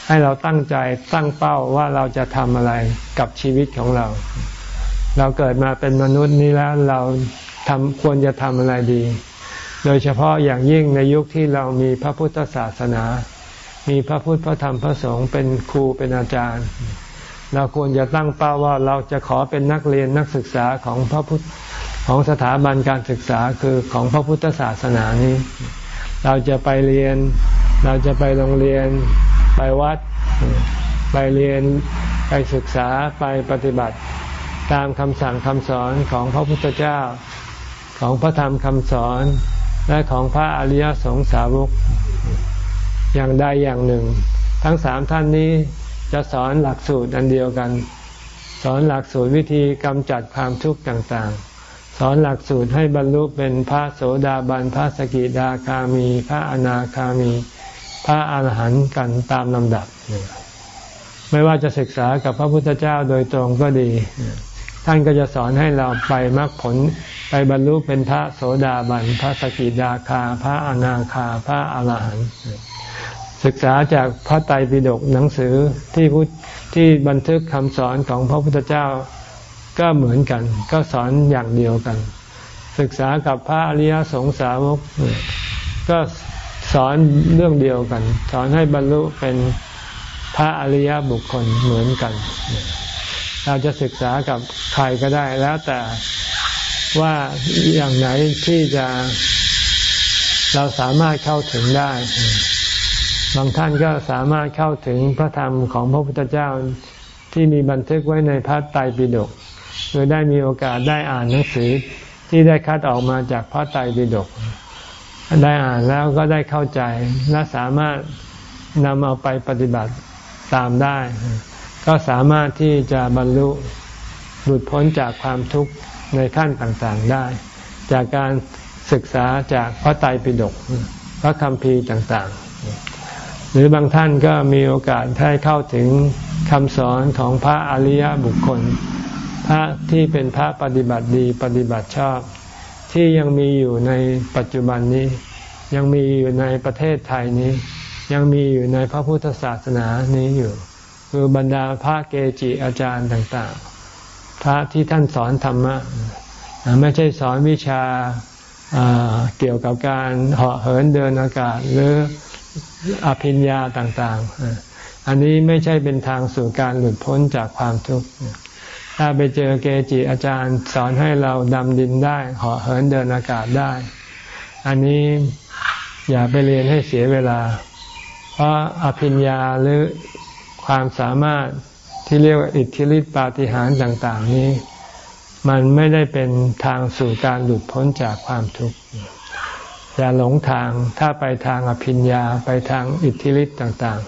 ให้เราตั้งใจตั้งเป้าว่าเราจะทำอะไรกับชีวิตของเรา เราเกิดมาเป็นมนุษย์นี้แล้วเราทำควรจะทำอะไรดี โดยเฉพาะอย่างยิ่งในยุคที่เรามีพระพุทธศาสนา มีพระพุทธพระธรรมพระสงฆ์เป็นครูเป็นอาจารย์ เราควรจะตั้งเป้าว่าเราจะขอเป็นนักเรียนนักศึกษาของพระพุทธของสถาบันการศึกษาคือของพระพุทธศาสนานี้ เราจะไปเรียน เราจะไปโรงเรียน ไปวัด ไปเรียน ไปศึกษา ไปปฏิบัติ ตามคำสั่งคำสอนของพระพุทธเจ้า ของพระธรรมคำสอน และของพระอริยสงสาวกอย่างใดอย่างหนึ่ง ทั้งสามท่านนี้จะสอนหลักสูตรอันเดียวกัน สอนหลักสูตรวิธีกำจัดความทุกข์ต่างๆ สอนหลักสูตรให้บรรลุเป็นพระโสดาบันพระสกิดาคามี พระอนาคามี พระอาหารหันต์กันตามลำดับ ไม่ว่าจะศึกษากับพระพุทธเจ้าโดยตรงก็ดี ท่านก็จะสอนให้เราไปมรรคผลไปบรรลุเป็นพระโสดาบัน พระสกิดาคา พระอนาคา พระอาหารหันต์ศึกษาจากพระไตรปิฎกหนังสือที่พุทที่บันทึกคำสอนของพระพุทธเจ้าก็เหมือนกัน ก็สอนอย่างเดียวกัน ศึกษากับพระอริยสงสาวกก็สอนเรื่องเดียวกัน สอนให้บรรลุเป็นพระอริยบุคคลเหมือนกัน เราจะศึกษากับใครก็ได้แล้วแต่ว่าอย่างไหนที่จะเราสามารถเข้าถึงได้ บางท่านก็สามารถเข้าถึงพระธรรมของพระพุทธเจ้าที่มีบันทึกไว้ในพระไตรปิฎกโดยได้มีโอกาสได้อ่านหนังสือที่ได้คัดออกมาจากพระไตรปิฎกได้อ่านแล้วก็ได้เข้าใจและสามารถนำเอาไปปฏิบัติตามได้ ก็สามารถที่จะบรรลุหลุดพ้นจากความทุกข์ในขั้นต่างๆได้ จากการศึกษาจากพระไตรปิฎกพระคำพีต่างๆ หรือบางท่านก็มีโอกาสได้เข้าถึงคำสอนของพระอริยบุคคล พระที่เป็นพระปฏิบัติดีปฏิบัติชอบ ที่ยังมีอยู่ในปัจจุบันนี้ ยังมีอยู่ในประเทศไทยนี้ ยังมีอยู่ในพระพุทธศาสนานี้อยู่ คือบรรดาพระเกจิอาจารย์ต่างๆ พระที่ท่านสอนธรรมะไม่ใช่สอนวิชาเกี่ยวกับการเหาะเหินเดินอากาศหรืออภิญญาต่างๆ อันนี้ไม่ใช่เป็นทางสู่การหลุดพ้นจากความทุกข์ ถ้าไปเจอเกจิอาจารย์สอนให้เราดำดินได้เหาะเหินเดินอากาศได้ อันนี้อย่าไปเรียนให้เสียเวลา เพราะอภิญญาหรือ ความสามารถที่เรียกว่าอิทธิฤทธิปาฏิหาริย์ต่าง ๆ นี้ มันไม่ได้เป็นทางสู่การหลุดพ้นจากความทุกข์อย่าหลงทางถ้าไปทางอภิญญาไปทางอิทธิฤทธิ์ต่าง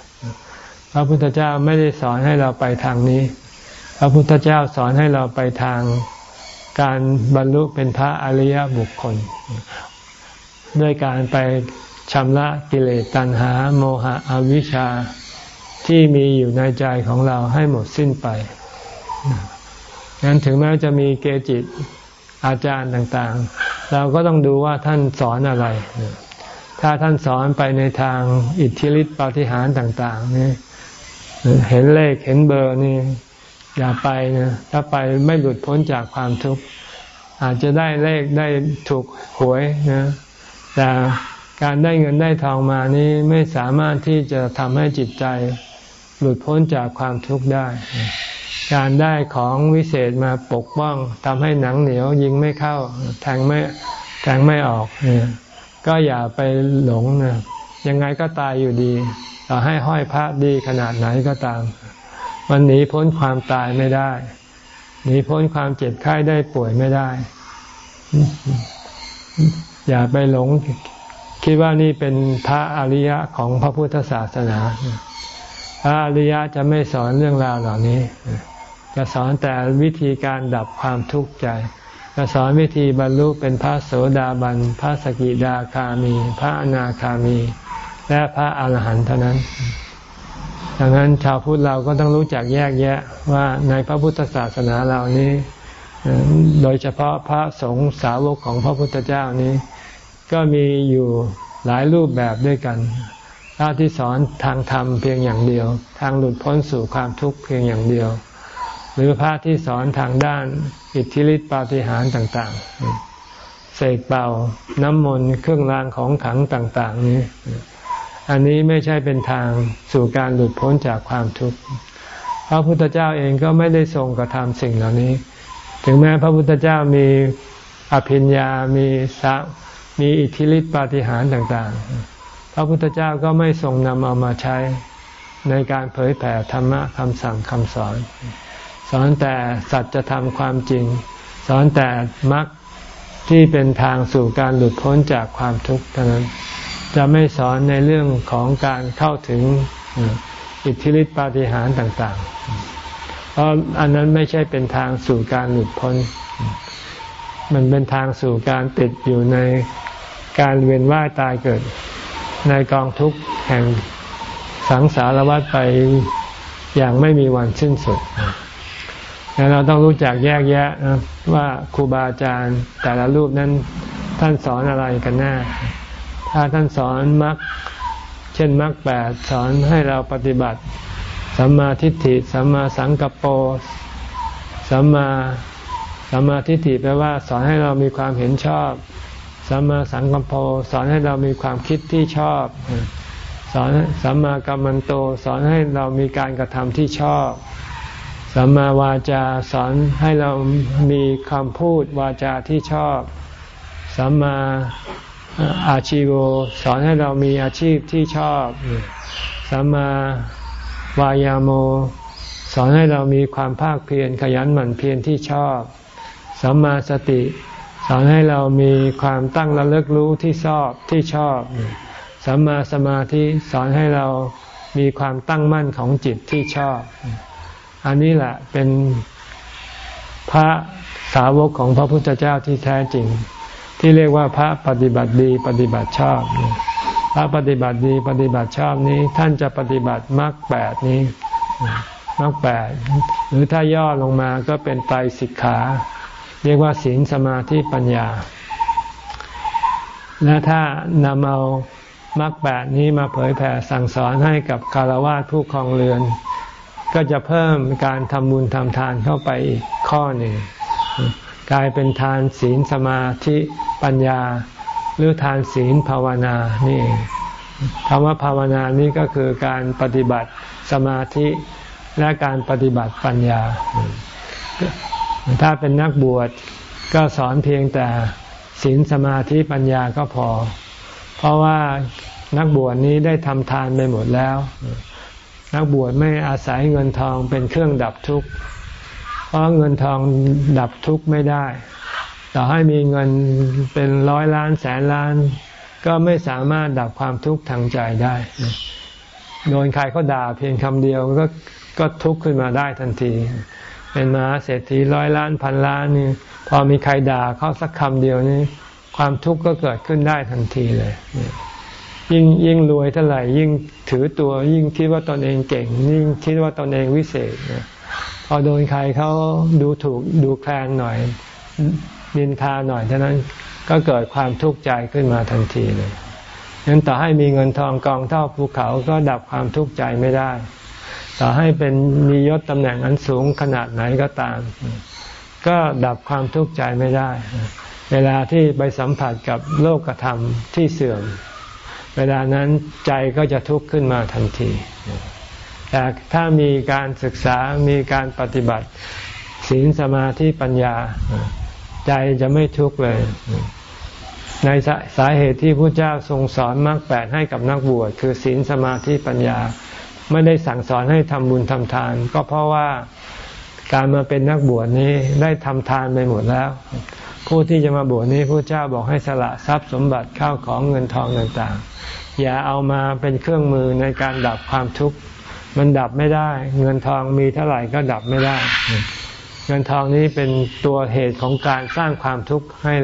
ๆ พระพุทธเจ้าไม่ได้สอนให้เราไปทางนี้ พระพุทธเจ้าสอนให้เราไปทางการบรรลุเป็นพระอริยบุคคล ด้วยการไปชำระกิเลสตัณหา โมหะอวิชชา ที่มีอยู่ในใจของเราให้หมดสิ้นไปงั้นถึงแม้จะมีเกจิตอาจารย์ต่างๆ เราก็ต้องดูว่าท่านสอนอะไร ถ้าท่านสอนไปในทางอิทธิฤทธิปาฏิหาริย์ต่าง ๆ นี่ เห็นเลขเห็นเบอร์นี่อย่าไปนะถ้าไปไม่หลุดพ้นจากความทุกข์อาจจะได้เลขได้ถูกหวยนะแต่การได้เงินได้ทองมานี้ไม่สามารถที่จะทำให้จิตใจ หลุดพ้นจากความทุกข์ได้ การได้ของวิเศษมาปกป้องทำให้หนังเหนียวยิงไม่เข้า แทงไม่แทงไม่ออกเนี่ยก็อย่าไปหลงนะยังไงก็ตายอยู่ดีต่อให้ห้อยพระดีขนาดไหนก็ตาม มันหนีพ้นความตายไม่ได้ หนีพ้นความเจ็บไข้ได้ป่วยไม่ได้ อย่าไปหลงคิดว่านี่เป็นพระอริยะของพระพุทธศาสนา พระอริยะจะไม่สอนเรื่องราวเหล่านี้ จะสอนแต่วิธีการดับความทุกข์ใจ จะสอนวิธีบรรลุเป็นพระโสดาบัน พระสกิดาคามี พระอนาคามี และพระอาหารหันต์เท่านั้น ดังนั้นชาวพุทธเราก็ต้องรู้จักแยกแยะว่าในพระพุทธศาสนาเรานี้ โดยเฉพาะพระสงฆ์สาวกของพระพุทธเจ้านี้ ก็มีอยู่หลายรูปแบบด้วยกัน พระที่สอนทางธรรมเพียงอย่างเดียว ทางหลุดพ้นสู่ความทุกข์เพียงอย่างเดียว หรือพระที่สอนทางด้านอิทธิฤทธิปาฏิหาริย์ต่าง ๆ เสกเป่า น้ำมนต์เครื่องรางของขังต่าง ๆ นี้ อันนี้ไม่ใช่เป็นทางสู่การหลุดพ้นจากความทุกข์พระพุทธเจ้าเองก็ไม่ได้ทรงกระทำสิ่งเหล่านี้ ถึงแม้พระพุทธเจ้ามีอภิญญา มีสัมีอิทธิฤทธิปาฏิหาริย์ต่าง ๆ พระพุทธเจ้าก็ไม่ทรงนำเอามาใช้ในการเผยแผ่ธรรมะคำสั่งคำสอน สอนแต่สัจธรรมความจริง สอนแต่มรรคที่เป็นทางสู่การหลุดพ้นจากความทุกข์เท่านั้น จะไม่สอนในเรื่องของการเข้าถึงอิทธิฤทธิปาฏิหาริย์ต่าง ๆ เพราะอันนั้นไม่ใช่เป็นทางสู่การหลุดพ้น มันเป็นทางสู่การติดอยู่ในการเวียนว่ายตายเกิด ในกองทุกข์แห่งสังสารวัฏไปอย่างไม่มีวันสิ้นสุดแล้วเราต้องรู้จักแยกแยะว่าครูบาอาจารย์แต่ละรูปนั้นท่านสอนอะไรกันแน่ถ้าท่านสอนมรรคเช่นมรรคแปดสอนให้เราปฏิบัติ สัมมาทิฏฐิ สัมมาสังกัปโปสัมมาสัมมาทิฏฐิแปลว่าสอนให้เรามีความเห็นชอบ สัมมาสังกัปโปสอนให้เรามีความคิดที่ชอบสอนสัมมากัมมันโตสอนให้เรามีการกระทำที่ชอบสัมมาวาจาสอนให้เรามีคำพูดวาจาที่ชอบสัมมาอาชีโวสอนให้เรามีอาชีพที่ชอบสัมมาวายาโม สอนให้เรามีความภาคเพียรขยันหมั่นเพียรที่ชอบสัมมาสติ สอนให้เรามีความตั้งระลึกรู้ที่ชอบที่ชอบสัมมาสมาธิสอนให้เรามีความตั้งมั่นของจิตที่ชอบ อันนี้แหละเป็นพระสาวกของพระพุทธเจ้าที่แท้จริง ที่เรียกว่าพระปฏิบัติดีปฏิบัติชอบ พระปฏิบัติดีปฏิบัติชอบนี้ท่านจะปฏิบัติมรรคแปดนี้มรรคแปดหรือถ้าย่อลงมาก็เป็นไตรสิกขา เรียกว่าศีลสมาธิปัญญา และถ้านำเอามรรคแปดนี้มาเผยแผ่สั่งสอนให้กับคารวะผู้ครองเรือน ก็จะเพิ่มการทำบุญทำทานเข้าไปอีกข้อหนึ่งกลายเป็นทานศีลสมาธิปัญญา หรือทานศีลภาวนานี่คำว่าภาวนานี้ก็คือการปฏิบัติสมาธิและการปฏิบัติปัญญา ถ้าเป็นนักบวชก็สอนเพียงแต่ศีลสมาธิปัญญาก็พอ เพราะว่านักบวชนี้ได้ทำทานไปหมดแล้ว นักบวชไม่อาศัยเงินทองเป็นเครื่องดับทุกข์ เพราะเงินทองดับทุกข์ไม่ได้ต่อให้มีเงินเป็นร้อยล้านแสนล้าน ก็ไม่สามารถดับความทุกข์ทางใจได้โดนใครเขาด่าเพียงคำเดียวก็ก็ทุกข์ขึ้นมาได้ทันที เป็นมหาเศรษฐีร้อยล้านพันล้านนี่พอมีใครด่าเขาสักคำเดียวนี่ความทุกข์ก็เกิดขึ้นได้ทันทีเลย ยิ่งยิ่งรวยเท่าไหร่ยิ่งถือตัวยิ่งคิดว่าตนเองเก่ง ยิ่งคิดว่าตนเองวิเศษพอโดนใครเขาดูถูกดูแคลนหน่อยนินทาหน่อยเท่านั้นก็เกิดความทุกข์ใจขึ้นมาทันทีเลยงั้นต่อให้มีเงินทองกองเท่าภูเขาก็ดับความทุกข์ใจไม่ได้ ต่อให้เป็นมียศตำแหน่งอันสูงขนาดไหนก็ตาม ก็ดับความทุกข์ใจไม่ได้ เวลาที่ไปสัมผัสกับโลกธรรมที่เสื่อม เวลานั้นใจก็จะทุกข์ขึ้นมาทันที แต่ถ้ามีการศึกษามีการปฏิบัติศีลสมาธิปัญญา ใจจะไม่ทุกข์เลย ในสาเหตุที่พระเจ้าทรงสอนมรรคแปดให้กับนักบวชคือศีลสมาธิปัญญา ไม่ได้สั่งสอนให้ทำบุญทำทาน ก็เพราะว่าการมาเป็นนักบวชนี้ได้ทำทานไปหมดแล้ว ผู้ที่จะมาบวชนี้พระเจ้าบอกให้สละทรัพย์สมบัติข้าวของเงินทองต่างๆ อย่าเอามาเป็นเครื่องมือในการดับความทุกข์มันดับไม่ได้ เงินทองมีเท่าไหร่ก็ดับไม่ได้ เงินทองนี้เป็นตัวเหตุของการสร้างความทุกข์ให้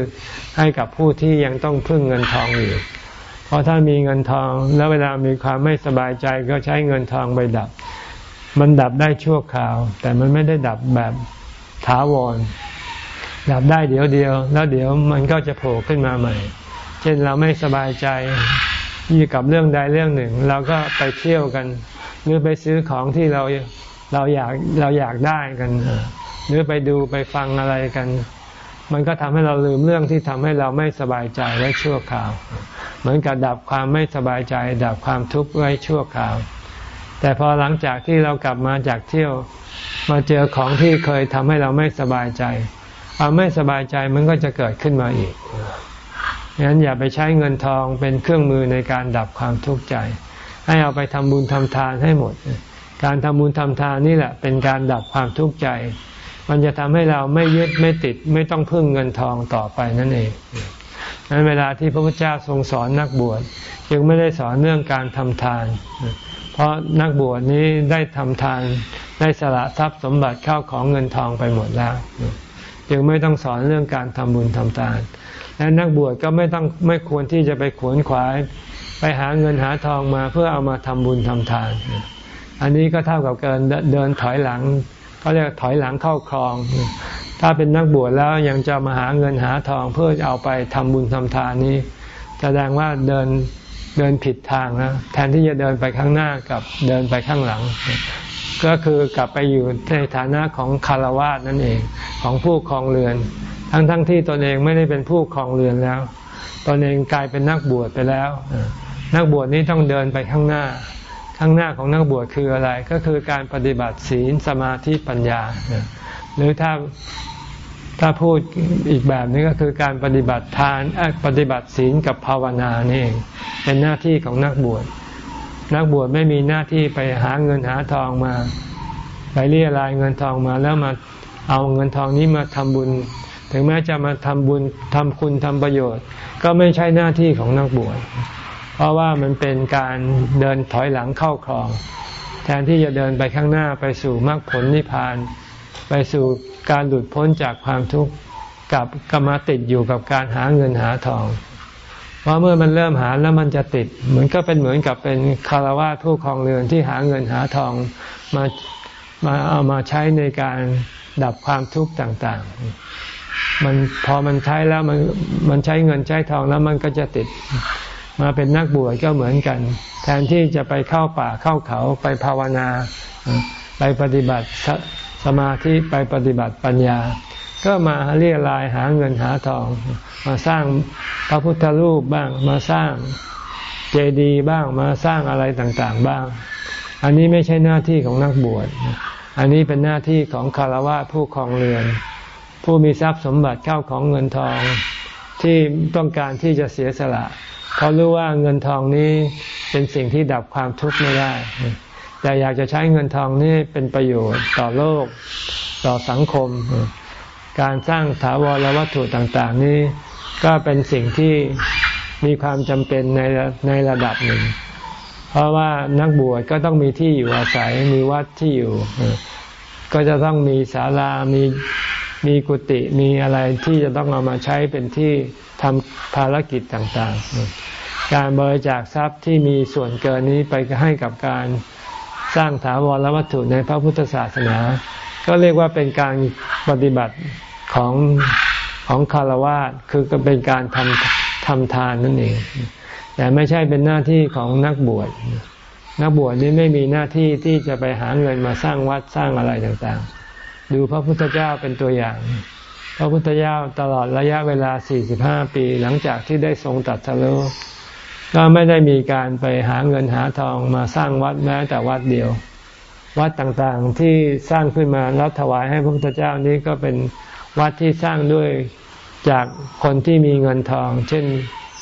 ให้กับผู้ที่ยังต้องพึ่งเงินทองอยู่ พราะถ้ามีเงินทองแล้วเวลามีความไม่สบายใจก็ใช้เงินทองไปดับ มันดับได้ชั่วคราว แต่มันไม่ได้ดับแบบถาวร ดับได้เดี๋ยวเดียว แล้วเดี๋ยวมันก็จะโผล่ขึ้นมาใหม่ เช่นเราไม่สบายใจยี่กับเรื่องใดเรื่องหนึ่ง เราก็ไปเที่ยวกัน หรือไปซื้อของที่เราเราอยากเราอยากได้กัน หรือไปดูไปฟังอะไรกัน มันก็ทำให้เราลืมเรื่องที่ทำให้เราไม่สบายใจไว้ชั่วคราว เหมือนกับดับความไม่สบายใจ ดับความทุกข์ไว้ชั่วคราว แต่พอหลังจากที่เรากลับมาจากเที่ยวมาเจอของที่เคยทำให้เราไม่สบายใจความไม่สบายใจมันก็จะเกิดขึ้นมาอีกงั้นอย่าไปใช้เงินทองเป็นเครื่องมือในการดับความทุกข์ใจ ให้เอาไปทำบุญทำทานให้หมด การทำบุญทำทานนี่แหละ เป็นการดับความทุกข์ใจ มันจะทำให้เราไม่ยึดไม่ติดไม่ต้องพึ่งเงินทองต่อไปนั่นเองนั้นเวลาที่พระพุทธเจ้าทรงสอนนักบวชจึงไม่ได้สอนเรื่องการทำทาน เพราะนักบวชนี้ได้ทำทานได้สละทรัพย์สมบัติเข้าของเงินทองไปหมดแล้วจึงไม่ต้องสอนเรื่องการทำบุญทำทาน และนักบวชก็ไม่ต้องไม่ควรที่จะไปขวนขวาย ไปหาเงินหาทองมาเพื่อเอามาทำบุญทำทาน อันนี้ก็เท่ากับการเดินถอยหลัง เขาเรียกถอยหลังเข้าคลอง ถ้าเป็นนักบวชแล้วยังจะมาหาเงินหาทองเพื่อเอาไปทำบุญทำทานนี้ แสดงว่าเดินเดินผิดทางนะแทนที่จะเดินไปข้างหน้ากับเดินไปข้างหลัง ก็คือกลับไปอยู่ในฐานะของคารวะนั่นเองของผู้ครองเรือน ทั้งๆทที่ตนเองไม่ได้เป็นผู้ครองเรือนแล้ว ตนเองกลายเป็นนักบวชไปแล้ว นักบวชนี้ต้องเดินไปข้างหน้า ข้างหน้าของนักบวชคืออะไรก็คือการปฏิบัติศีลสมาธิปัญญา หรือถ้าถ้าพูดอีกแบบนี้ก็คือการปฏิบัติทานปฏิบัติศีลกับภาวนานี่เองเป็นหน้าที่ของนักบวชนักบวชไม่มีหน้าที่ไปหาเงินหาทองมาไปเรียรายเงินทองมาแล้วมาเอาเงินทองนี้มาทำบุญ ถึงแม้จะมาทำบุญทำคุณทำประโยชน์ ก็ไม่ใช่หน้าที่ของนักบวช เพราะว่ามันเป็นการเดินถอยหลังเข้าคลอง แทนที่จะเดินไปข้างหน้าไปสู่มรรคผลนิพพาน ไปสู่การหลุดพ้นจากความทุกข์กับกรรมาติดอยู่กับการหาเงินหาทอง เพราะเมื่อมันเริ่มหาแล้วมันจะติด เหมือนก็เป็นเหมือนกับเป็นคารวะผู้ครองเรือนที่หาเงินหาทองมามาเอามาใช้ในการดับความทุกข์ต่างๆ มันพอมันใช้แล้วมันมันใช้เงินใช้ทองแล้วมันก็จะติด มาเป็นนักบวชก็เหมือนกัน แทนที่จะไปเข้าป่าเข้าเขาไปภาวนา ไปปฏิบัติสมาธิไปปฏิบัติปัญญา ก็มาเรียรายหาเงินหาทอง มาสร้างพระพุทธรูปบ้างมาสร้างเจดีย์บ้างมาสร้างอะไรต่างๆบ้าง อันนี้ไม่ใช่หน้าที่ของนักบวชอันนี้เป็นหน้าที่ของคารวะผู้ครองเรือน ผู้มีทรัพย์สมบัติเข้าของเงินทองที่ต้องการที่จะเสียสละ เขารู้ว่าเงินทองนี้เป็นสิ่งที่ดับความทุกข์ไม่ได้ แต่อยากจะใช้เงินทองนี้เป็นประโยชน์ต่อโลก ต่อสังคม การสร้างถาวรวัตถุต่างๆ นี้ ก็เป็นสิ่งที่มีความจำเป็นในในระดับหนึ่ง เพราะว่านักบวชก็ต้องมีที่อยู่อาศัยมีวัดที่อยู่ ก็จะต้องมีศาลามีมีกุฏิมีอะไรที่จะต้องเอามาใช้เป็นที่ ทำภารกิจต่างๆ การบริจาคทรัพย์ที่มีส่วนเกินนี้ไปให้กับการสร้างถาวรวัตถุในพระพุทธศาสนา ก็เรียกว่าเป็นการปฏิบัติของของคารวะคือก็เป็นการทำทำทานนั่นเอง แต่ไม่ใช่เป็นหน้าที่ของนักบวชนักบวชนี้ไม่มีหน้าที่ที่จะไปหาเงินมาสร้างวัดสร้างอะไรต่างๆ ดูพระพุทธเจ้าเป็นตัวอย่าง พระพุทธเจ้าตลอดระยะเวลา 45 ปีหลังจากที่ได้ทรงตัดสรุก็ไม่ได้มีการไปหาเงินหาทองมาสร้างวัดแม้แต่วัดเดียว วัดต่างๆที่สร้างขึ้นมาแล้วถวายให้พระพุทธเจ้านี้ก็เป็นวัดที่สร้างด้วยจากคนที่มีเงินทอง เช่น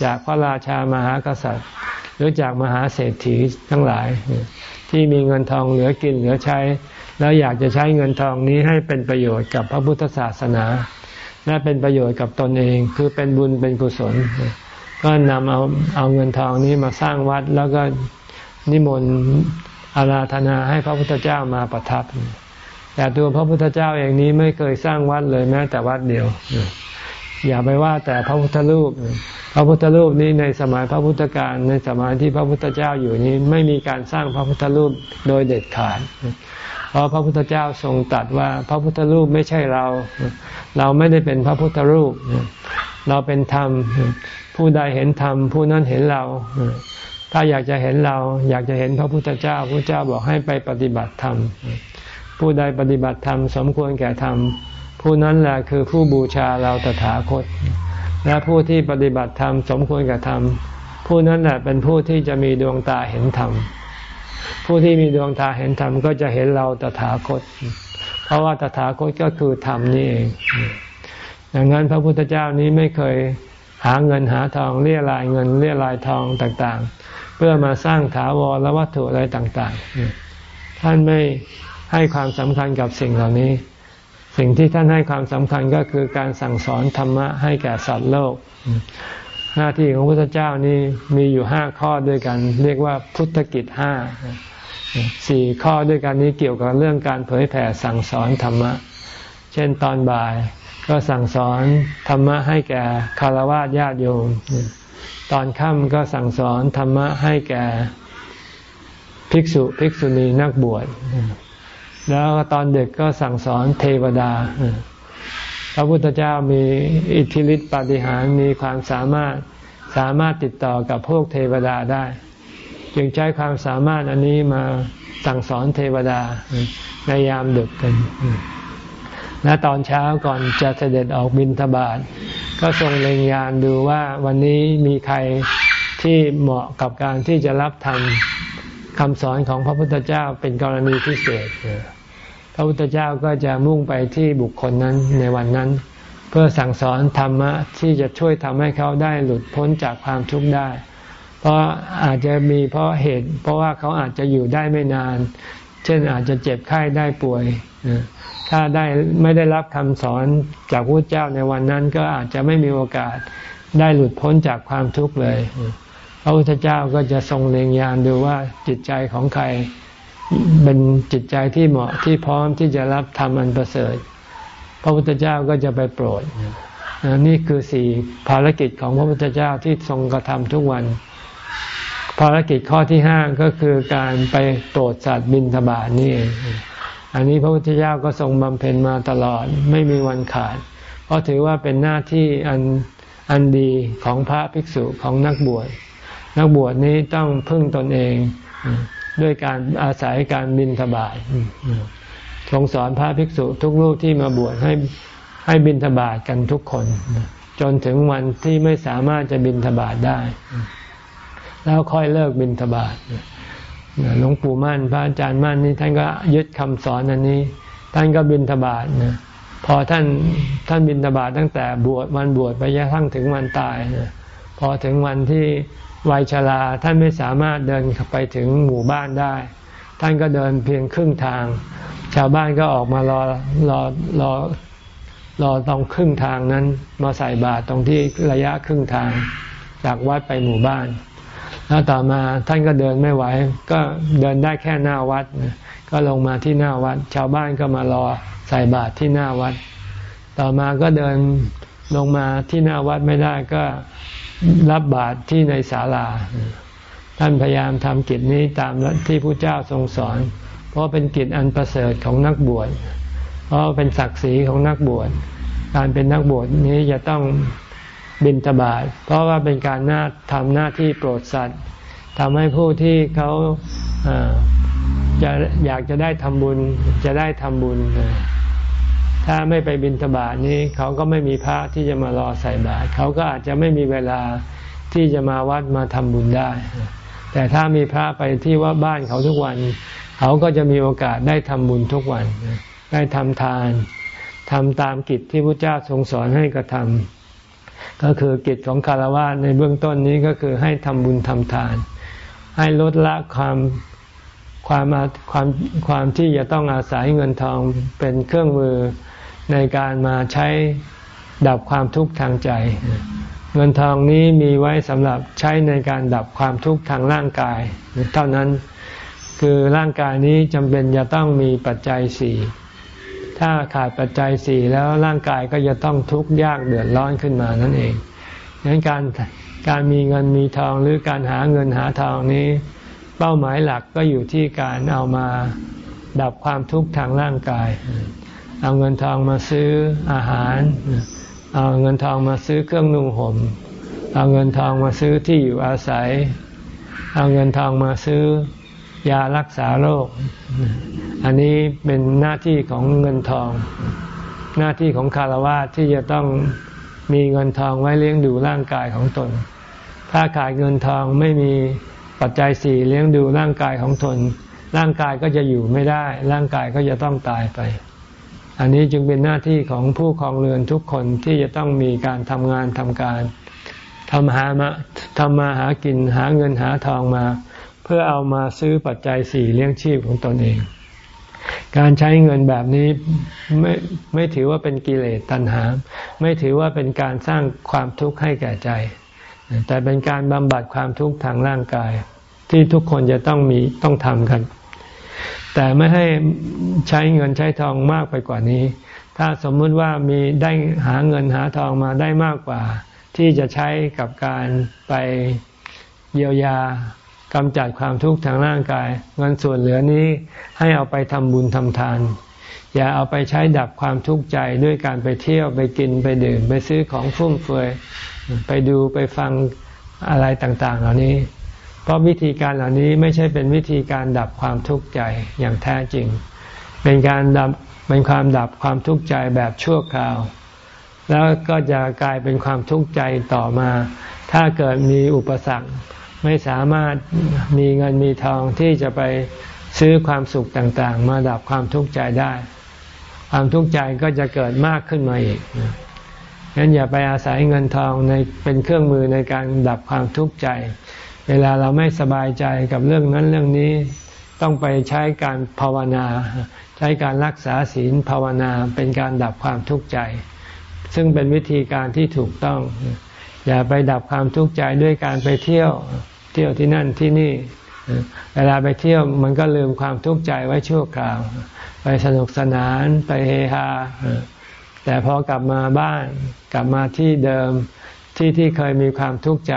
จากพระราชามหากษัตริย์ หรือจากมหาเศรษฐีทั้งหลาย ที่มีเงินทองเหลือกินเหลือใช้ แล้วอยากจะใช้เงินทองนี้ให้เป็นประโยชน์กับพระพุทธศาสนา และเป็นประโยชน์กับตนเอง คือเป็นบุญเป็นกุศล ก็นำเอาเอาเงินทองนี้มาสร้างวัด แล้วก็นิมนต์อาราธนาให้พระพุทธเจ้ามาประทับ แต่ตัวพระพุทธเจ้าเองนี้ไม่เคยสร้างวัดเลยแม้แต่วัดเดียว อย่าไปว่าแต่พระพุทธรูป พระพุทธรูปนี้ในสมัยพระพุทธการในสมัยที่พระพุทธเจ้าอยู่นี้ ไม่มีการสร้างพระพุทธรูปโดยเด็ดขาด เพราะพระพุทธเจ้าทรงตรัสว่าพระพุทธรูปไม่ใช่เรา เราไม่ได้เป็นพระพุทธรูป เราเป็นธรรม ผู้ใดเห็นธรรมผู้นั้นเห็นเรา ถ้าอยากจะเห็นเรา อยากจะเห็นพระพุทธเจ้าพระเจ้าบอกให้ไปปฏิบัติธรรม ผู้ใดปฏิบัติธรรมสมควรแก่ธรรม ผู้นั้นแหละคือผู้บูชาเราตถาคต และผู้ที่ปฏิบัติธรรมสมควรแก่ธรรม ผู้นั้นแหละเป็นผู้ที่จะมีดวงตาเห็นธรรม ผู้ที่มีดวงตาเห็นธรรมก็จะเห็นเราตถาคต เพราะว่าตถาคตก็คือธรรมนี่เองดังนั้นพระพุทธเจ้านี้ไม่เคยหาเงินหาทองเรียรายเงินเรียรายทองต่างๆ เพื่อมาสร้างถาวรและวัตถุอะไรต่างๆ ท่านไม่ให้ความสำคัญกับสิ่งเหล่านี้ สิ่งที่ท่านให้ความสำคัญก็คือการสั่งสอนธรรมะให้แก่สัตว์โลก หน้าที่ของพระพุทธเจ้านี้มีอยู่ห้าข้อด้วยกัน เรียกว่าพุทธกิจห้าสี่ข้อด้วยกันนี้เกี่ยวกับเรื่องการเผยแผ่สั่งสอนธรรมะ เช่นตอนบ่ายก็สั่งสอนธรรมะให้แก่คารวะญาติโยม ตอนค่ำก็สั่งสอนธรรมะให้แก่ภิกษุภิกษุณีนักบวช แล้วตอนเด็กก็สั่งสอนเทวดา ระพุทธเจ้ามีอิทธิฤทธิปาฏิหาริย์มีความสามารถสามารถติดต่อกับพวกเทวดาได้ จึงใช้ความสามารถอันนี้มาสั่งสอนเทวดาในยามดึกกัน และตอนเช้าก่อนจะเสด็จออกบินทบาทก็ทรงเล็งยานดูว่าวันนี้มีใครที่เหมาะกับการที่จะรับทำคำสอนของพระพุทธเจ้าเป็นกรณีพิเศษ ระพุทธเจ้าก็จะมุ่งไปที่บุคคลนั้นในวันนั้น เพื่อสั่งสอนธรรมะที่จะช่วยทำให้เขาได้หลุดพ้นจากความทุกข์ได้ เพราะอาจจะมีเพราะเหตุ เพราะว่าเขาอาจจะอยู่ได้ไม่นาน เช่นอาจจะเจ็บไข้ได้ป่วย ถ้าได้ไม่ได้รับคำสอนจากพระเจ้าในวันนั้น ก็อาจจะไม่มีโอกาสได้หลุดพ้นจากความทุกข์เลย พระพุทธเจ้าก็จะทรงเลียงยานดูว่าจิตใจของใคร เป็นจิตใจที่เหมาะที่พร้อมที่จะรับธรรมอันประเสริฐ พระพุทธเจ้าก็จะไปโปรดนี่คือสี่ภารกิจของพระพุทธเจ้าที่ทรงกระทำทุกวัน ภารกิจข้อที่ห้าก็คือการไปโปรดสัตว์บินทบาทนี่ อันนี้พระพุทธเจ้าก็ทรงบำเพ็ญมาตลอดไม่มีวันขาด เพราะถือว่าเป็นหน้าที่อันอันดีของพระภิกษุของนักบวชนักบวชนี้ต้องพึ่งตนเอง ด้วยการอาศัยการบินทบาททรงสอนพระภิกษุทุกรูปที่มาบวชให้ให้บินทบาทกันทุกคน จนถึงวันที่ไม่สามารถจะบินทบาทได้ แล้วค่อยเลิกบินทบาทหลวงปู่มั่น พระอาจารย์มั่นนี่ท่านก็ยึดคำสอนอันนี้ ท่านก็บินทบาทนะพอท่านท่านบินทบาทตั้งแต่บวชวันบวชไปยะทั้งถึงวันตายนะพอถึงวันที่ วัยชราท่านไม่สามารถเดินไปถึงหมู่บ้านได้ ท่านก็เดินเพียงครึ่งทาง ชาวบ้านก็ออกมารอรอรอรอตรงครึ่งทางนั้น มาใส่บาตรตรงที่ระยะครึ่งทางจากวัดไปหมู่บ้าน แล้วต่อมาท่านก็เดินไม่ไหว ก็เดินได้แค่หน้าวัด ก็ลงมาที่หน้าวัด ชาวบ้านก็มารอใส่บาตรที่หน้าวัด ต่อมาก็เดินลงมาที่หน้าวัดไม่ได้ก็ รับบาตรที่ในศาลา ท่านพยายามทำกิจนี้ตามที่พระเจ้าทรงสอน เพราะเป็นกิจอันประเสริฐของนักบวชเพราะเป็นศักดิ์ศรีของนักบวชการเป็นนักบวชนี้จะต้องบินทบาทเพราะว่าเป็นการหน้าทำหน้าที่โปรดสัตว์ทำให้ผู้ที่เขาจะอยากจะได้ทำบุญจะได้ทำบุญ ถ้าไม่ไปบินทบาทนี้ เขาก็ไม่มีพระที่จะมารอใส่บาตรเขาก็อาจจะไม่มีเวลาที่จะมาวัดมาทำบุญได้ แต่ถ้ามีพระไปที่ว่าบ้านเขาทุกวัน เขาก็จะมีโอกาสได้ทำบุญทุกวัน ได้ทำทานทำตามกิจที่พระเจ้าทรงสอนให้กระทำก็คือกิจของคารวะในเบื้องต้นนี้ก็คือให้ทำบุญทำทาน ให้ลดละความความความความที่จะต้องอาศัยเงินทองเป็นเครื่องมือ ในการมาใช้ดับความทุกข์ทางใจ เงินทองนี้มีไว้สำหรับใช้ในการดับความทุกข์ทางร่างกาย เท่านั้นคือร่างกายนี้จำเป็นจะต้องมีปัจจัยสี่ถ้าขาดปัจจัยสี่แล้วร่างกายก็จะต้องทุกข์ยากเดือดร้อนขึ้นมานั่นเองดังนั้นการการมีเงินมีทองหรือการหาเงินหาทองนี้ เป้าหมายหลักก็อยู่ที่การเอามาดับความทุกข์ทางร่างกาย เอาเงินทองมาซื้ออาหาร เอาเงินทองมาซื้อเครื่องนุ่งห่ม เอาเงินทองมาซื้อที่อยู่อาศัย เอาเงินทองมาซื้อยารักษาโรค อันนี้เป็นหน้าที่ของเงินทอง หน้าที่ของคารวะที่จะต้องมีเงินทองไว้เลี้ยงดูร่างกายของตน ถ้าขาดเงินทองไม่มีปัจจัยสี่เลี้ยงดูร่างกายของตน ร่างกายก็จะอยู่ไม่ได้ ร่างกายก็จะต้องตายไป อันนี้จึงเป็นหน้าที่ของผู้ครองเรือนทุกคนที่จะต้องมีการทำงานทำการทำหามาทำมาหากินหาเงินหาทองมา เพื่อเอามาซื้อปัจจัยสี่เลี้ยงชีพของตนเอง การใช้เงินแบบนี้ไม่ไม่ถือว่าเป็นกิเลสตัณหา ไม่ถือว่าเป็นการสร้างความทุกข์ให้แก่ใจ แต่เป็นการบำบัดความทุกข์ทางร่างกาย ที่ทุกคนจะต้องมีต้องทำกัน แต่ไม่ให้ใช้เงินใช้ทองมากไปกว่านี้ ถ้าสมมุติว่ามีได้หาเงินหาทองมาได้มากกว่า ที่จะใช้กับการไปเยียวยากำจัดความทุกข์ทางร่างกาย เงินส่วนเหลือนี้ให้เอาไปทำบุญทำทาน อย่าเอาไปใช้ดับความทุกข์ใจด้วยการไปเที่ยวไปกินไปดื่ม ไปซื้อของฟุ่มเฟือยไปดูไปฟังอะไรต่างๆ เหล่านี้ เพราะวิธีการเหล่านี้ไม่ใช่เป็นวิธีการดับความทุกข์ใจอย่างแท้จริง เป็นการดับเป็นความดับความทุกข์ใจแบบชั่วคราว แล้วก็จะกลายเป็นความทุกข์ใจต่อมา ถ้าเกิดมีอุปสรรคไม่สามารถมีเงินมีทองที่จะไปซื้อความสุขต่างๆ มาดับความทุกข์ใจได้ ความทุกข์ใจก็จะเกิดมากขึ้นมาอีกงั้นอย่าไปอาศัยเงินทองในเป็นเครื่องมือในการดับความทุกข์ใจ เวลาเราไม่สบายใจกับเรื่องนั้นเรื่องนี้ ต้องไปใช้การภาวนา ใช้การรักษาศีลภาวนาเป็นการดับความทุกข์ใจ ซึ่งเป็นวิธีการที่ถูกต้อง อย่าไปดับความทุกข์ใจด้วยการไปเที่ยวเที่ยวที่นั่นที่นี่ เวลาไปเที่ยวมันก็ลืมความทุกข์ใจไว้ชั่วคราว ไปสนุกสนานไปเฮฮาแต่พอกลับมาบ้านกลับมาที่เดิมที่ที่เคยมีความทุกข์ใจ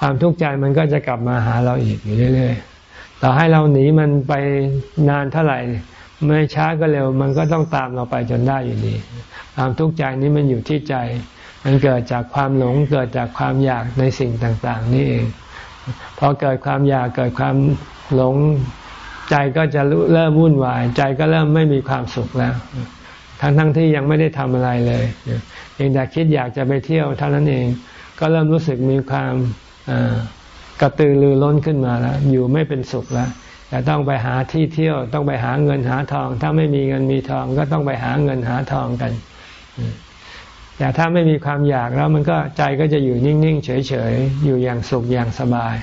ความทุกข์ใจมันก็จะกลับมาหาเราอีกอยู่เรื่อยๆต่อให้เราหนีมันไปนานเท่าไหร่ไม่ช้าก็เร็ว มันก็ต้องตามเราไปจนได้อยู่ดี ความทุกข์ใจนี้มันอยู่ที่ใจ มันเกิดจากความหลง เกิดจากความอยากในสิ่งต่าง ๆ นี่เองพอเกิดความอยากเกิดความหลงใจก็จะเริ่มวุ่นวาย ใจก็เริ่มไม่มีความสุขแล้ว ทั้งๆทที่ยังไม่ได้ทำอะไรเลยเองแต่คิดอยากจะไปเที่ยวเท่านั้นเอง ก็เริ่มรู้สึกมีความ กระตือรือร้นขึ้นมาแล้ว อยู่ไม่เป็นสุขแล้วจะต้องไปหาที่เที่ยวต้องไปหาเงินหาทอง ถ้าไม่มีเงินมีทองก็ต้องไปหาเงินหาทองกันแต่ถ้าไม่มีความอยากแล้วมันก็ใจก็จะอยู่นิ่ง ๆ เฉย ๆ อยู่อย่างสุขอย่างสบาย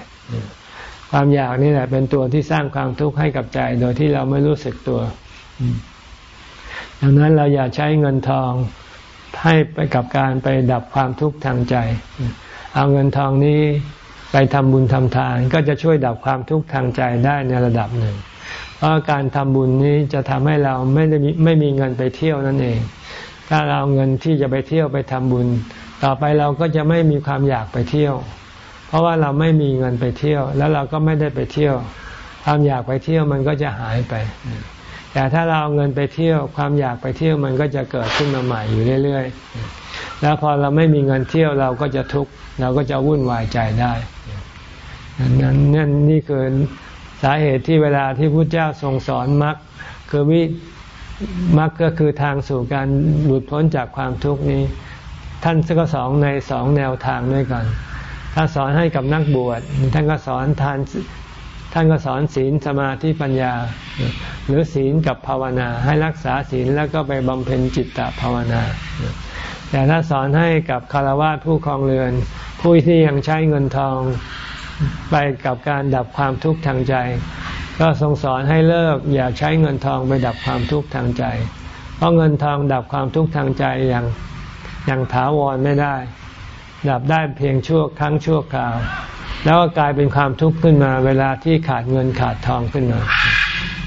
ความอยากนี่แหละเป็นตัวที่สร้างความทุกข์ให้กับใจโดยที่เราไม่รู้สึกตัว ดังนั้นเราอย่าใช้เงินทองให้ไปกับการไปดับความทุกข์ทางใจ เอาเงินทองนี้ไปทำบุญทำทานก็จะช่วยดับความทุกข์ทางใจได้ในระดับหนึ่ง เพราะการทำบุญนี้จะทำให้เราไม่ได้ไม่มีเงินไปเที่ยวนั่นเอง ถ้าเราเอาเงินที่จะไปเที่ยวไปทำบุญ ต่อไปเราก็จะไม่มีความอยากไปเที่ยว เพราะว่าเราไม่มีเงินไปเที่ยว แล้วเราก็ไม่ได้ไปเที่ยว ความอยากไปเที่ยวมันก็จะหายไป แต่ถ้าเราเอาเงินไปเที่ยว ความอยากไปเที่ยวมันก็จะเกิดขึ้นมาใหม่อยู่เรื่อย ๆ แล้วพอเราไม่มีเงินเที่ยวเราก็จะทุกข์ เราก็จะวุ่นวายใจได้นั้นนั่นนี่คือสาเหตุที่เวลาที่พระเจ้าทรงสอนมรรคคือวิมรรคก็คือทางสู่การหลุดพ้นจากความทุกข์นี้ ท่านก็สอนในสองแนวทางด้วยกัน ถ้าสอนให้กับนักบวชท่านก็สอนทานท่านก็สอนศีลสมาธิปัญญา หรือศีลกับภาวนา ให้รักษาศีลแล้วก็ไปบำเพ็ญจิตตภาวนา แต่ถ้าสอนให้กับคารวะผู้ครองเรือน ผู้ที่ยังใช้เงินทองไปกับการดับความทุกข์ทางใจ ก็ทรงสอนให้เลิกอย่าใช้เงินทองไปดับความทุกข์ทางใจ เพราะเงินทองดับความทุกข์ทางใจอย่างอย่างถาวรไม่ได้ ดับได้เพียงชั่วครั้งชั่วคราว แล้วก็กลายเป็นความทุกข์ขึ้นมา เวลาที่ขาดเงินขาดทองขึ้นมา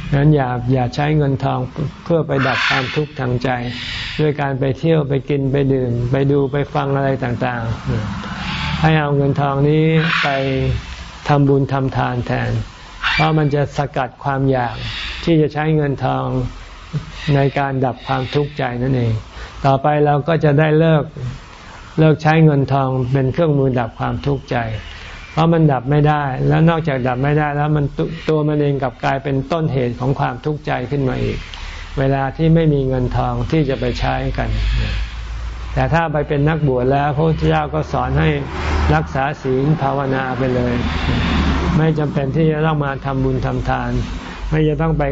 ดังนั้นอย่าอย่าใช้เงินทองเพื่อไปดับความทุกข์ทางใจ ด้วยการไปเที่ยวไปกินไปดื่ม ไปดูไปฟังอะไรต่างๆ ให้เอาเงินทองนี้ไปทำบุญทำทานแทน เพราะมันจะสกัดความอยากที่จะใช้เงินทองในการดับความทุกข์ใจนั่นเอง ต่อไปเราก็จะได้เลิกเลิกใช้เงินทองเป็นเครื่องมือดับความทุกข์ใจ เพราะมันดับไม่ได้ แล้วนอกจากดับไม่ได้แล้วมันตัวมันเองกับกลายเป็นต้นเหตุของความทุกข์ใจขึ้นมาอีก เวลาที่ไม่มีเงินทองที่จะไปใช้กัน แต่ถ้าไปเป็นนักบวชแล้วพระพุทธเจ้าก็สอนให้รักษาศีลภาวนาไปเลย ไม่จำเป็นที่จะต้องมาทำบุญทำทาน ไม่จะต้องไป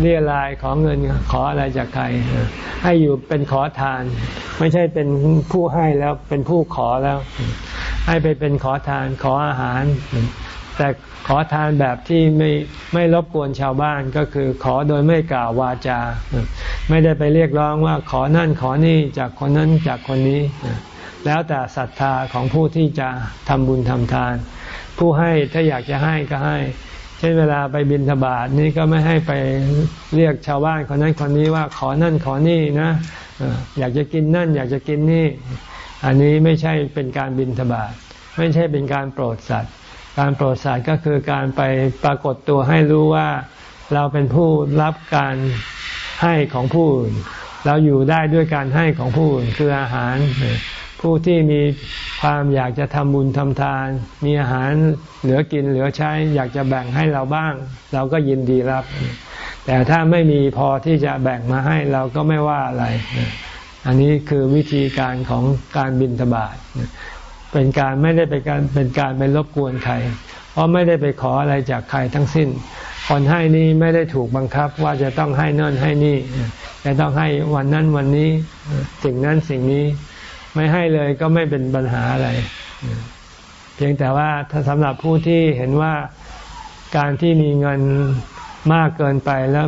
เรียรายขอเงินขออะไรจากใคร ให้อยู่เป็นขอทาน ไม่ใช่เป็นผู้ให้แล้วเป็นผู้ขอแล้ว ให้ไปเป็นขอทานขออาหาร แต่ อทานแบบที่ไม่ไม่รบกวนชาวบ้านก็คือขอโดยไม่กล่าววาจา ไม่ได้ไปเรียกร้องว่าขอนั่นขอนี่จากคนนั้นจากคนนี้ แล้วแต่ศรัทธาของผู้ที่จะทำบุญทำทาน ผู้ให้ถ้าอยากจะให้ก็ให้ เช่นเวลาไปบิณฑบาตนี่ก็ไม่ให้ไปเรียกชาวบ้านคนนั้นคนนี้ว่าขอนั่นขอนี่นะอยากจะกินนั่น อยากจะกินนี่ อันนี้ไม่ใช่เป็นการบิณฑบาตไม่ใช่เป็นการโปรดสัตว์ การโปรดสัตว์ก็คือการไปปรากฏตัวให้รู้ว่าเราเป็นผู้รับการให้ของผู้อื่น เราอยู่ได้ด้วยการให้ของผู้อื่นคืออาหาร ผู้ที่มีความอยากจะทำบุญทำทาน มีอาหารเหลือกินเหลือใช้ อยากจะแบ่งให้เราบ้าง เราก็ยินดีรับ แต่ถ้าไม่มีพอที่จะแบ่งมาให้เราก็ไม่ว่าอะไร อันนี้คือวิธีการของการบินทบาท เป็นการไม่ได้เป็นการเป็นการไปรบกวนใคร เพราะไม่ได้ไปขออะไรจากใครทั้งสิ้น คนให้นี้ไม่ได้ถูกบังคับว่าจะต้องให้นั่นให้นี่ จะต้องให้วันนั้นวันนี้ สิ่งนั้นสิ่งนี้ ไม่ให้เลยก็ไม่เป็นปัญหาอะไร เพียงแต่ว่าถ้าสำหรับผู้ที่เห็นว่าการที่มีเงินมากเกินไปแล้ว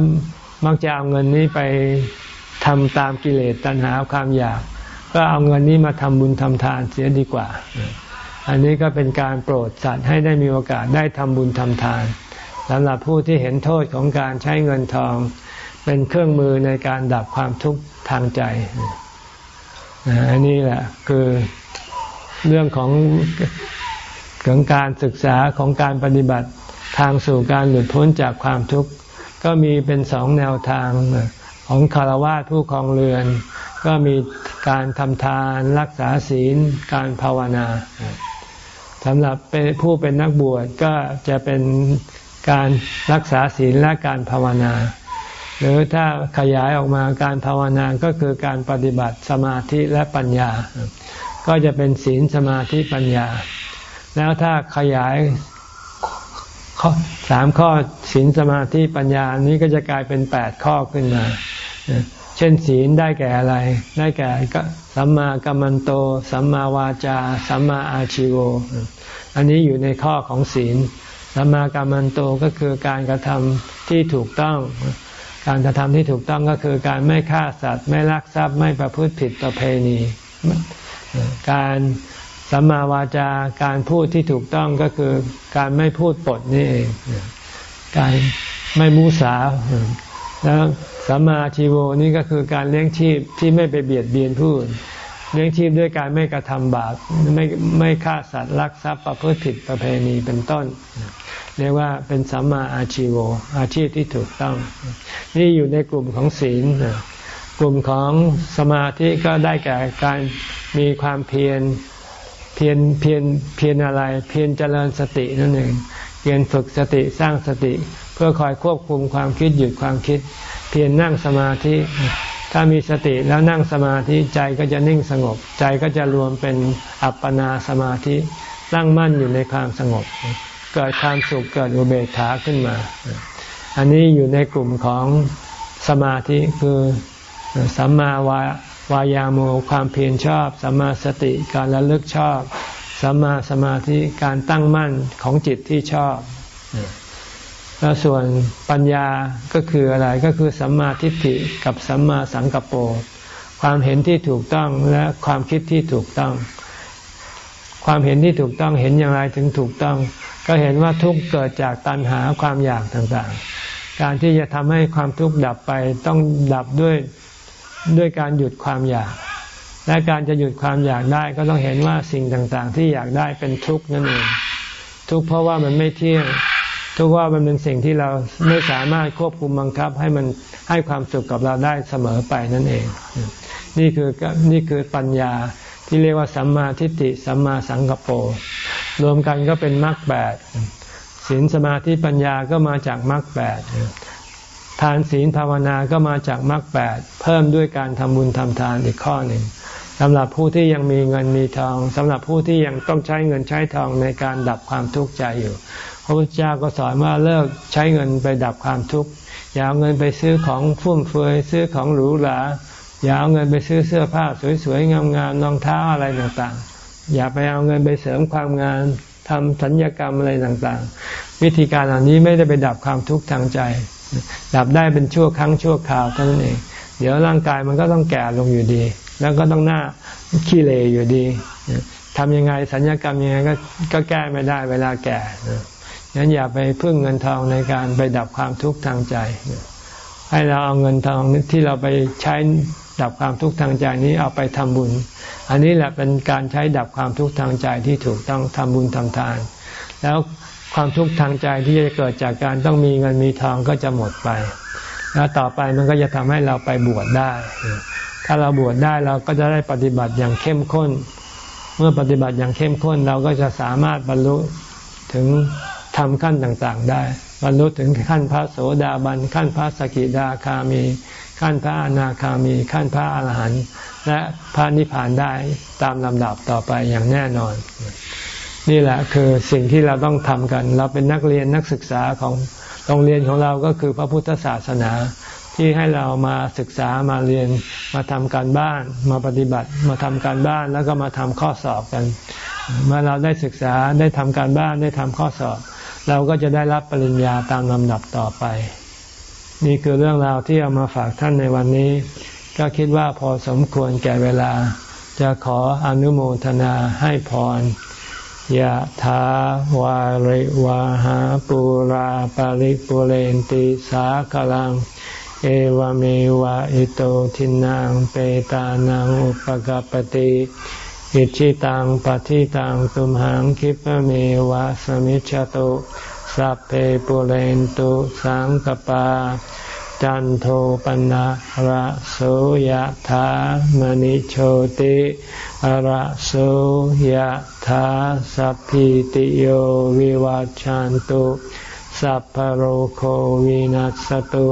มักจะเอาเงินนี้ไปทำตามกิเลสตัณหาความอยาก ก็เอาเงินนี้มาทำบุญทำทานเสียดีกว่า อันนี้ก็เป็นการโปรดสัตว์ให้ได้มีโอกาสได้ทำบุญทำทานสำหรับผู้ที่เห็นโทษของการใช้เงินทอง เป็นเครื่องมือในการดับความทุกข์ทางใจอันนี้แหละคือเรื่องของของการศึกษาของการปฏิบัติทางสู่การหลุดพ้นจากความทุกข์ ก็มีเป็นสองแนวทางของคารวะผู้ครองเรือน ก็มี การทำทานรักษาศีล การภาวนาสำหรับเป็นผู้เป็นนักบวชก็จะเป็นการรักษาศีลและการภาวนา หรือถ้าขยายออกมาการภาวนาก็คือการปฏิบัติสมาธิและปัญญา ก็จะเป็นศีลสมาธิปัญญา แล้วถ้าขยายสามข้อศีลสมาธิปัญญานี้ก็จะกลายเป็นแปดข้อขึ้นมา เช่นศีลได้แก่อะไร ได้แก่สัมมากัมมันโต สัมมาวาจา สัมมาอาชิโว อันนี้อยู่ในข้อของศีล สัมมากัมมันโตก็คือการกระทำที่ถูกต้อง การกระทำที่ถูกต้องก็คือการไม่ฆ่าสัตว์ ไม่ลักทรัพย์ ไม่ประพฤติผิดประเพณี การสัมมาวาจาการพูดที่ถูกต้องก็คือการไม่พูดปดนี่เอง การไม่มูสาแล้ว สัมมาชีโวนี่ก็คือการเลี้ยงชีพที่ไม่ไปเบียดเบียนผู้อื่นเลี้ยงชีพด้วยการไม่กระทำบาปไม่ไม่ฆ่าสัตว์ลักทรัพย์ประพฤติผิดประเพณีเป็นต้น เรียกว่าเป็นสัมมาอาชีโวอาชีพที่ถูกต้อง นี่อยู่ในกลุ่มของศีลกลุ่มของสมาธิก็ได้แก่การมีความเพียรเพียรเพียรเพียรอะไร เพียรเจริญสตินั่นเองเพียรฝึกสติสร้างสติ เพื่อคอยควบคุมความคิดหยุดความคิด พียรนั่งสมาธิ ถ้ามีสติแล้วนั่งสมาธิใจก็จะนิ่งสงบ ใจก็จะรวมเป็นอัปปนาสมาธิตั้งมั่นอยู่ในความสงบ เกิดความสุขเกิดอุเบกขาขึ้นมา อันนี้อยู่ในกลุ่มของสมาธิคือสัมมาวาวายาโมความเพียรชอบสัมมาสติการระลึกชอบสัมมาสมาธิการตั้งมั่นของจิตที่ชอบ แล้วส่วนปัญญาก็คืออะไรก็คือสัมมาทิฏฐิกับสัมมาสังกัปโปความเห็นที่ถูกต้องและความคิดที่ถูกต้อง ความเห็นที่ถูกต้องเห็นอย่างไรถึงถูกต้อง ก็เห็นว่าทุกเกิดจากตัณหาความอยากต่างๆ การที่จะทำให้ความทุกข์ดับไปต้องดับด้วยด้วยการหยุดความอยาก และการจะหยุดความอยากได้ก็ต้องเห็นว่าสิ่งต่างๆ ที่อยากได้เป็นทุกข์นั่นเอง ทุกข์เพราะว่ามันไม่เที่ยง ทุกว่ามันเป็นสิ่งที่เราไม่สามารถควบคุมบังคับให้มันให้ความสุขกับเราได้เสมอไปนั่นเอง นี่คือนี่คือปัญญาที่เรียกว่าสัมมาทิฏฐิสัมมาสังกปรรวมกันก็เป็นมรรคแปดศีลสมาธิปัญญาก็มาจากมรรคแปดทานศีลภาวนาก็มาจากมรรคแปดเพิ่มด้วยการทำบุญทำทานอีกข้อหนึ่งสำหรับผู้ที่ยังมีเงินมีทองสำหรับผู้ที่ยังต้องใช้เงินใช้ทองในการดับความทุกข์ใจอยู่ พระพุทธเจ้าก็สอนว่าเลิกใช้เงินไปดับความทุกข์อย่าเอาเงินไปซื้อของฟุ่มเฟือยซื้อของหรูหราอย่าเอาเงินไปซื้อเสื้อผ้าสวยๆงามๆรองเท้าอะไรต่างๆ อย่าไปเอาเงินไปเสริมความงานทำสัญญกรรมอะไรต่างๆ วิธีการเหล่านี้ไม่ได้ไปดับความทุกข์ทางใจ ดับได้เป็นชั่วครั้งชั่วคราวเท่านั้นเอง เดี๋ยวร่างกายมันก็ต้องแก่ลงอยู่ดี แล้วก็ต้องหน้าขี้เลอยู่ดีทำยังไงสัญญกรรมยังไงก็ก็แก้ไม่ได้เวลาแก่ งั้นอย่าไปพึ่งเงินทองในการไปดับความทุกข์ทางใจ ให้เราเอาเงินทองที่เราไปใช้ดับความทุกข์ทางใจนี้เอาไปทำบุญ อันนี้แหละเป็นการใช้ดับความทุกข์ทางใจที่ถูกต้องทำบุญทำทาน แล้วความทุกข์ทางใจที่จะเกิดจากการต้องมีเงินมีทองก็จะหมดไป แล้วต่อไปมันก็จะทำให้เราไปบวชได้ ถ้าเราบวชได้เราก็จะได้ปฏิบัติอย่างเข้มข้น เมื่อปฏิบัติอย่างเข้มข้นเราก็จะสามารถบรรลุถึง ทำขั้นต่างๆได้บรรลุถึงขั้นพระโสดาบันขั้นพระสกิดาคามี ขั้นพระอนาคามี ขั้นพระอรหันต์และพระนิพพานได้ตามลำดับต่อไปอย่างแน่นอน นี่แหละคือสิ่งที่เราต้องทำกัน เราเป็นนักเรียนนักศึกษาของโรงเรียนของเราก็คือพระพุทธศาสนาที่ให้เรามาศึกษามาเรียนมาทำการบ้านมาปฏิบัติ มาทำการบ้านแล้วก็มาทำข้อสอบกัน เมื่อเราได้ศึกษาได้ทำการบ้านได้ทำข้อสอบ เราก็จะได้รับปริญญาตามลำดับต่อไป นี่คือเรื่องราวที่เอามาฝากท่านในวันนี้ ก็คิดว่าพอสมควรแก่เวลา จะขออนุโมทนาให้พรยะถาวาริวาหาปุราปาริปุเรนติสากลัง เอวเมวะอิโตทินังเปตานังอุปกปติ อิชิตังปฏิตังตุมหังคิปเมวะสมิจฉตุสัพเพปุเรนตุสังกปา จันโทปนะระโสยธามณิโชติระโสยธาสัพพิติโยวิวัจจันตุสัพพโรโควินัสตุ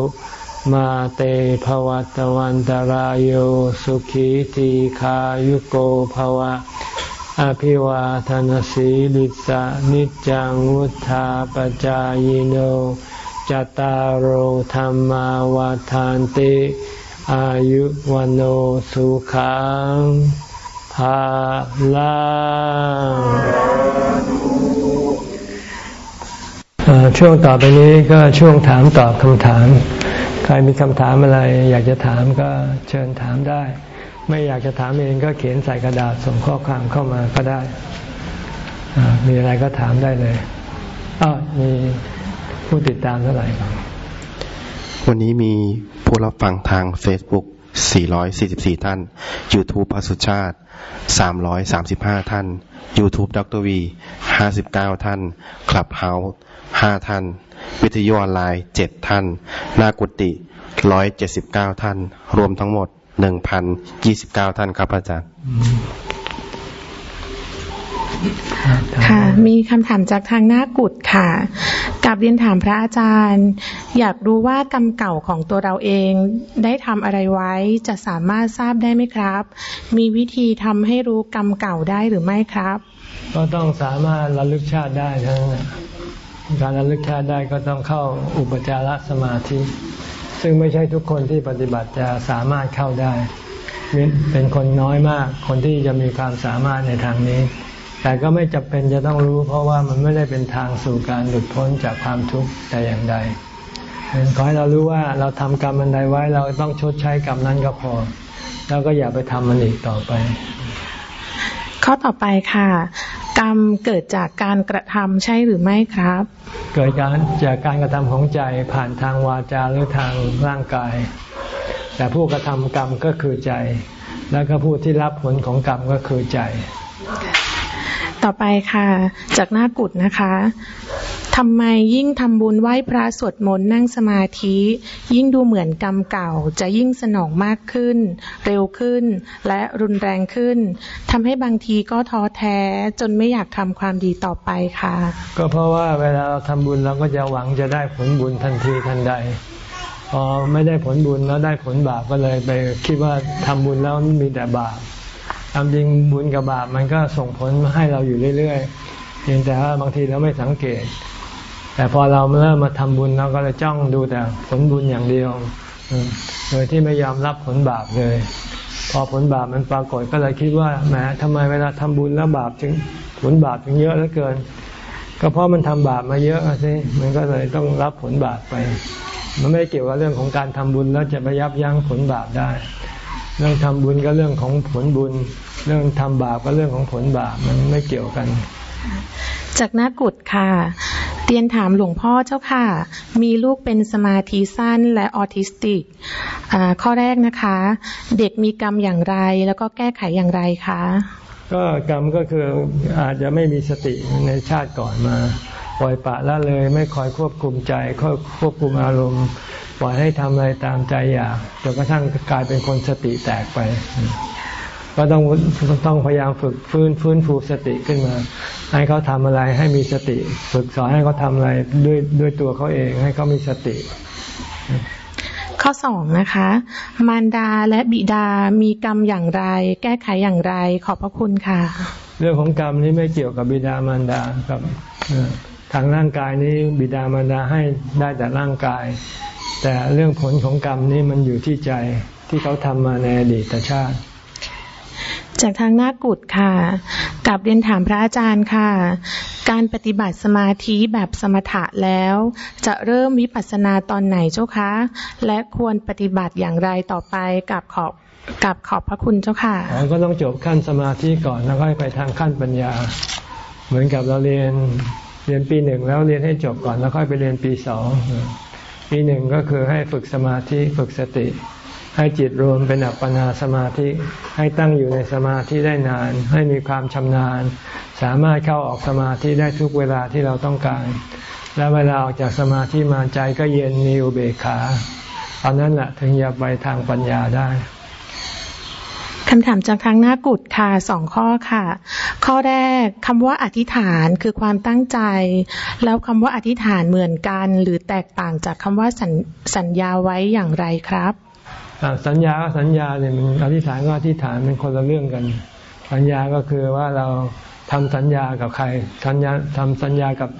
มาเตภวัตวันตารโยสุขีทีขายุโกภวะ อภิวาทานสีลิสานิจังวุธาปจายโนจตารโหธรรมวาทานติ อายุวันโอสุขังภาลังช่วงต่อไปนี้ก็ช่วงถามตอบคำถาม ใครมีคำถามอะไร อยากจะถามก็เชิญถามได้ ไม่อยากจะถามเองก็เขียนใส่กระดาษส่งข้อความเข้ามาก็ได้ มีอะไรก็ถามได้เลยอ้าวมีผู้ติดตามเท่าไหร่ครับวันนี้มีผู้รับฟังทาง Facebook 444 ท่าน YouTube พระสุชาติ 335 ท่าน YouTube ดรวี 59 ท่าน Clubhouse 5 ท่าน วิทยุออนไลน์7ท่านนากุติ179ท่าน รวมทั้งหมดหนึ่งพันยี่สิบเก้าท่านครับอาจารย์ ค่ะ มีคำถามจากทางหน้ากุดค่ะกับเรียนถามพระอาจารย์ อยากรู้ว่ากรรมเก่าของตัวเราเองได้ทำอะไรไว้จะสามารถทราบได้ไหมครับ มีวิธีทำให้รู้กรรมเก่าได้หรือไม่ครับ ก็ต้องสามารถระลึกชาติได้ทั้ง การระลึกชาติได้ก็ต้องเข้าอุปจารสมาธิ ซึ่งไม่ใช่ทุกคนที่ปฏิบัติจะสามารถเข้าได้ เป็นคนน้อยมาก คนที่จะมีความสามารถในทางนี้ แต่ก็ไม่จำเป็นจะต้องรู้ เพราะว่ามันไม่ได้เป็นทางสู่การหลุดพ้นจากความทุกข์แต่อย่างใดขอให้เรารู้ว่าเราทำกรรมอันใดไว้เราต้องชดใช้กรรมนั้นก็พอ แล้วก็อย่าไปทำมันอีกต่อไป ข้อต่อไปค่ะ กรรมเกิดจากการกระทำใช่หรือไม่ครับ เกิดการจากการกระทำของใจผ่านทางวาจาหรือทางร่างกาย แต่ผู้กระทำกรรมก็คือใจ แล้วก็ผู้ที่รับผลของกรรมก็คือใจ ต่อไปค่ะ จากหน้ากุดนะคะ ทำไมยิ่งทำบุญไหว้พระสวดมนต์นั่งสมาธิ ยิ่งดูเหมือนกรรมเก่า จะยิ่งสนองมากขึ้น เร็วขึ้น และรุนแรงขึ้นทำให้บางทีก็ท้อแท้จนไม่อยากทำความดีต่อไปค่ะ ก็เพราะว่าเวลาเราทำบุญเราก็จะหวังจะได้ผลบุญทันทีทันใดพอไม่ได้ผลบุญแล้วได้ผลบาปก็เลยไปคิดว่าทำบุญแล้วมีแต่บาปทำจริงบุญกับบาปมันก็ส่งผลให้เราอยู่เรื่อยๆเพียงแต่ว่าบางทีเราไม่สังเกต แต่พอเราเริ่มมาทำบุญเราก็เลยจ้องดูแต่ผลบุญอย่างเดียว โดยที่ไม่ยอมรับผลบาปเลย พอผลบาปมันปรากฏก็เลยคิดว่าแหมทำไมเวลาทำบุญแล้วบาปถึงผลบาปถึงเยอะเหลือเกิน ก็เพราะมันทำบาปมาเยอะสิมันก็เลยต้องรับผลบาปไป มันไม่เกี่ยวกับเรื่องของการทำบุญแล้วจะไปยับยั้งผลบาปได้ เรื่องทำบุญก็เรื่องของผลบุญ เรื่องทำบาปก็เรื่องของผลบาปมันไม่เกี่ยวกัน จากนักกุดค่ะ เรียนถามหลวงพ่อเจ้าค่ะ มีลูกเป็นสมาธิสั้นและออทิสติก ข้อแรกนะคะ เด็กมีกรรมอย่างไร แล้วก็แก้ไขอย่างไรคะ ก็กรรมก็คืออาจจะไม่มีสติในชาติก่อนมา ปล่อยปะละเลยไม่คอยควบคุมใจควบคุมอารมณ์ ปล่อยให้ทำอะไรตามใจอยากจนกระทั่งกลายเป็นคนสติแตกไป ก็ต้องต้องพยายามฝึกฟื้นฟื้นฟูสติขึ้นมา ให้เขาทำอะไรให้มีสติ ฝึกสอนให้เขาทำอะไรด้วยด้วยตัวเขาเองให้เขามีสติ ข้อสองนะคะ มารดาและบิดามีกรรมอย่างไร แก้ไขอย่างไร ขอบพระคุณค่ะ เรื่องของกรรมนี้ไม่เกี่ยวกับบิดามารดากับทางร่างกายนี้บิดามารดาให้ได้แต่ร่างกาย แต่เรื่องผลของกรรมนี้มันอยู่ที่ใจที่เขาทำมาในอดีตชาติ จากทางหน้ากุดค่ะกับเรียนถามพระอาจารย์ค่ะ การปฏิบัติสมาธิแบบสมถะแล้ว จะเริ่มวิปัสสนาตอนไหนเจ้าคะ และควรปฏิบัติอย่างไรต่อไปกับขอบกับขอบพระคุณเจ้าค่ะก็ต้องจบขั้นสมาธิก่อนแล้วค่อยไปทางขั้นปัญญา เหมือนกับเราเรียนเรียนปีหนึ่งแล้วเรียนให้จบก่อนแล้วค่อยไปเรียนปีสองปีหนึ่งก็คือให้ฝึกสมาธิฝึกสติ ให้จิตรวมเป็นอัปปนาสมาธิ ให้ตั้งอยู่ในสมาธิได้นาน ให้มีความชำนาญ สามารถเข้าออกสมาธิได้ทุกเวลาที่เราต้องการ และเวลาออกจากสมาธิมาใจก็เย็นมีอุเบกขาตอนนั้นแหละถึงจะไปทางปัญญาได้คำถามจากทางหน้ากุดค่ะสองข้อค่ะ ข้อแรกคำว่าอธิษฐานคือความตั้งใจ แล้วคำว่าอธิษฐานเหมือนกัน หรือแตกต่างจากคำว่าสัญสัญญาไว้อย่างไรครับ สัญญาก็สัญญาเนี่ยมันอธิษฐานก็อธิษฐานเป็นคนละเรื่องกัน สัญญาก็คือว่าเราทำสัญญากับใคร สัญญาทำสัญญากับ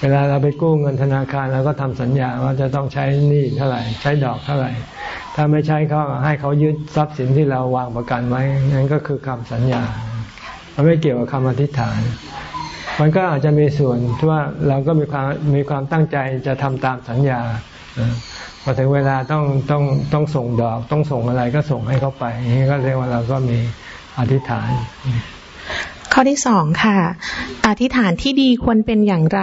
เวลาเราไปกู้เงินธนาคารเราก็ทำสัญญาว่าจะต้องใช้หนี้เท่าไหร่ ใช้ดอกเท่าไหร่ ถ้าไม่ใช้เขาให้เขายึดทรัพย์สินที่เราวางประกันไว้นั่นก็คือคำสัญญา มันไม่เกี่ยวกับคำอธิษฐาน มันก็อาจจะมีส่วนที่ว่าเราก็มีความมีความตั้งใจจะทำตามสัญญา พอถึงเวลาต้องต้องต้องส่งดอก ต้องส่งอะไรก็ส่งให้เขาไปอย่างนี้ก็เรียกว่าเราก็มีอธิษฐาน ข้อที่สองค่ะ อธิษฐานที่ดีควรเป็นอย่างไร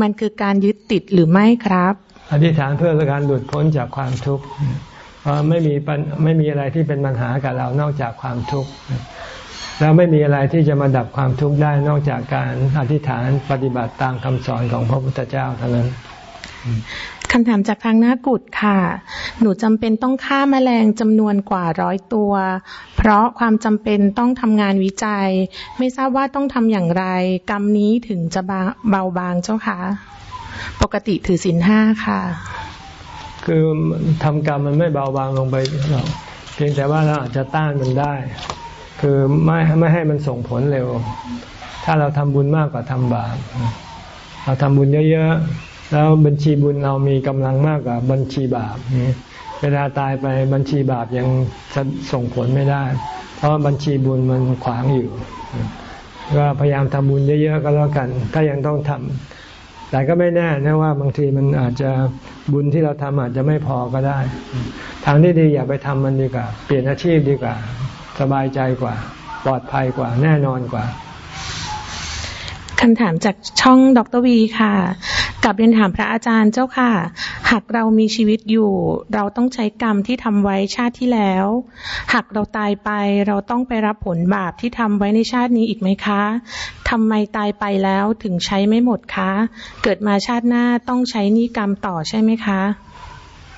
มันคือการยึดติดหรือไม่ครับ อธิษฐานเพื่อการหลุดพ้นจากความทุกข์เพราะไม่มีไม่มีอะไรที่เป็นปัญหากับเรานอกจากความทุกข์แล้วไม่มีอะไรที่จะมาดับความทุกข์ได้นอกจากการอธิษฐานปฏิบัติตามคำสอนของพระพุทธเจ้าเท่านั้น คำถามจากทางหน้ากุดค่ะ หนูจำเป็นต้องฆ่าแมลงจำนวนกว่าร้อยตัว เพราะความจำเป็นต้องทำงานวิจัย ไม่ทราบว่าต้องทำอย่างไร กรรมนี้ถึงจะเบาบางเจ้าคะ ปกติถือศีลห้าค่ะ คือทำกรรมมันไม่เบาบางลงไปหรอกเพียงแต่ว่าเราอาจจะต้านมันได้ คือไม่ไม่ให้มันส่งผลเร็ว ถ้าเราทำบุญมากกว่าทำบาปเราทำบุญเยอะ แล้วบัญชีบุญเรามีกำลังมากกว่าบัญชีบาปนี่เวลาตายไปบัญชีบาปยังส่งผลไม่ได้ เพราะบัญชีบุญมันขวางอยู่ก็พยายามทำบุญเยอะๆก็แล้วกัน ถ้ายังต้องทำแต่ก็ไม่แน่นะว่าบางทีมันอาจจะบุญที่เราทำอาจจะไม่พอก็ได้ ทางที่ดีอย่าไปทำมันดีกว่า เปลี่ยนอาชีพดีกว่า สบายใจกว่า ปลอดภัยกว่าแน่นอนกว่าคำถามจากช่องดรวีค่ะ กับเรียนถามพระอาจารย์เจ้าค่ะ หากเรามีชีวิตอยู่ เราต้องใช้กรรมที่ทำไว้ชาติที่แล้ว หากเราตายไปเราต้องไปรับผลบาปที่ทำไว้ในชาตินี้อีกไหมคะทำไมตายไปแล้วถึงใช้ไม่หมดคะ เกิดมาชาติหน้าต้องใช้นี่กรรมต่อใช่ไหมคะ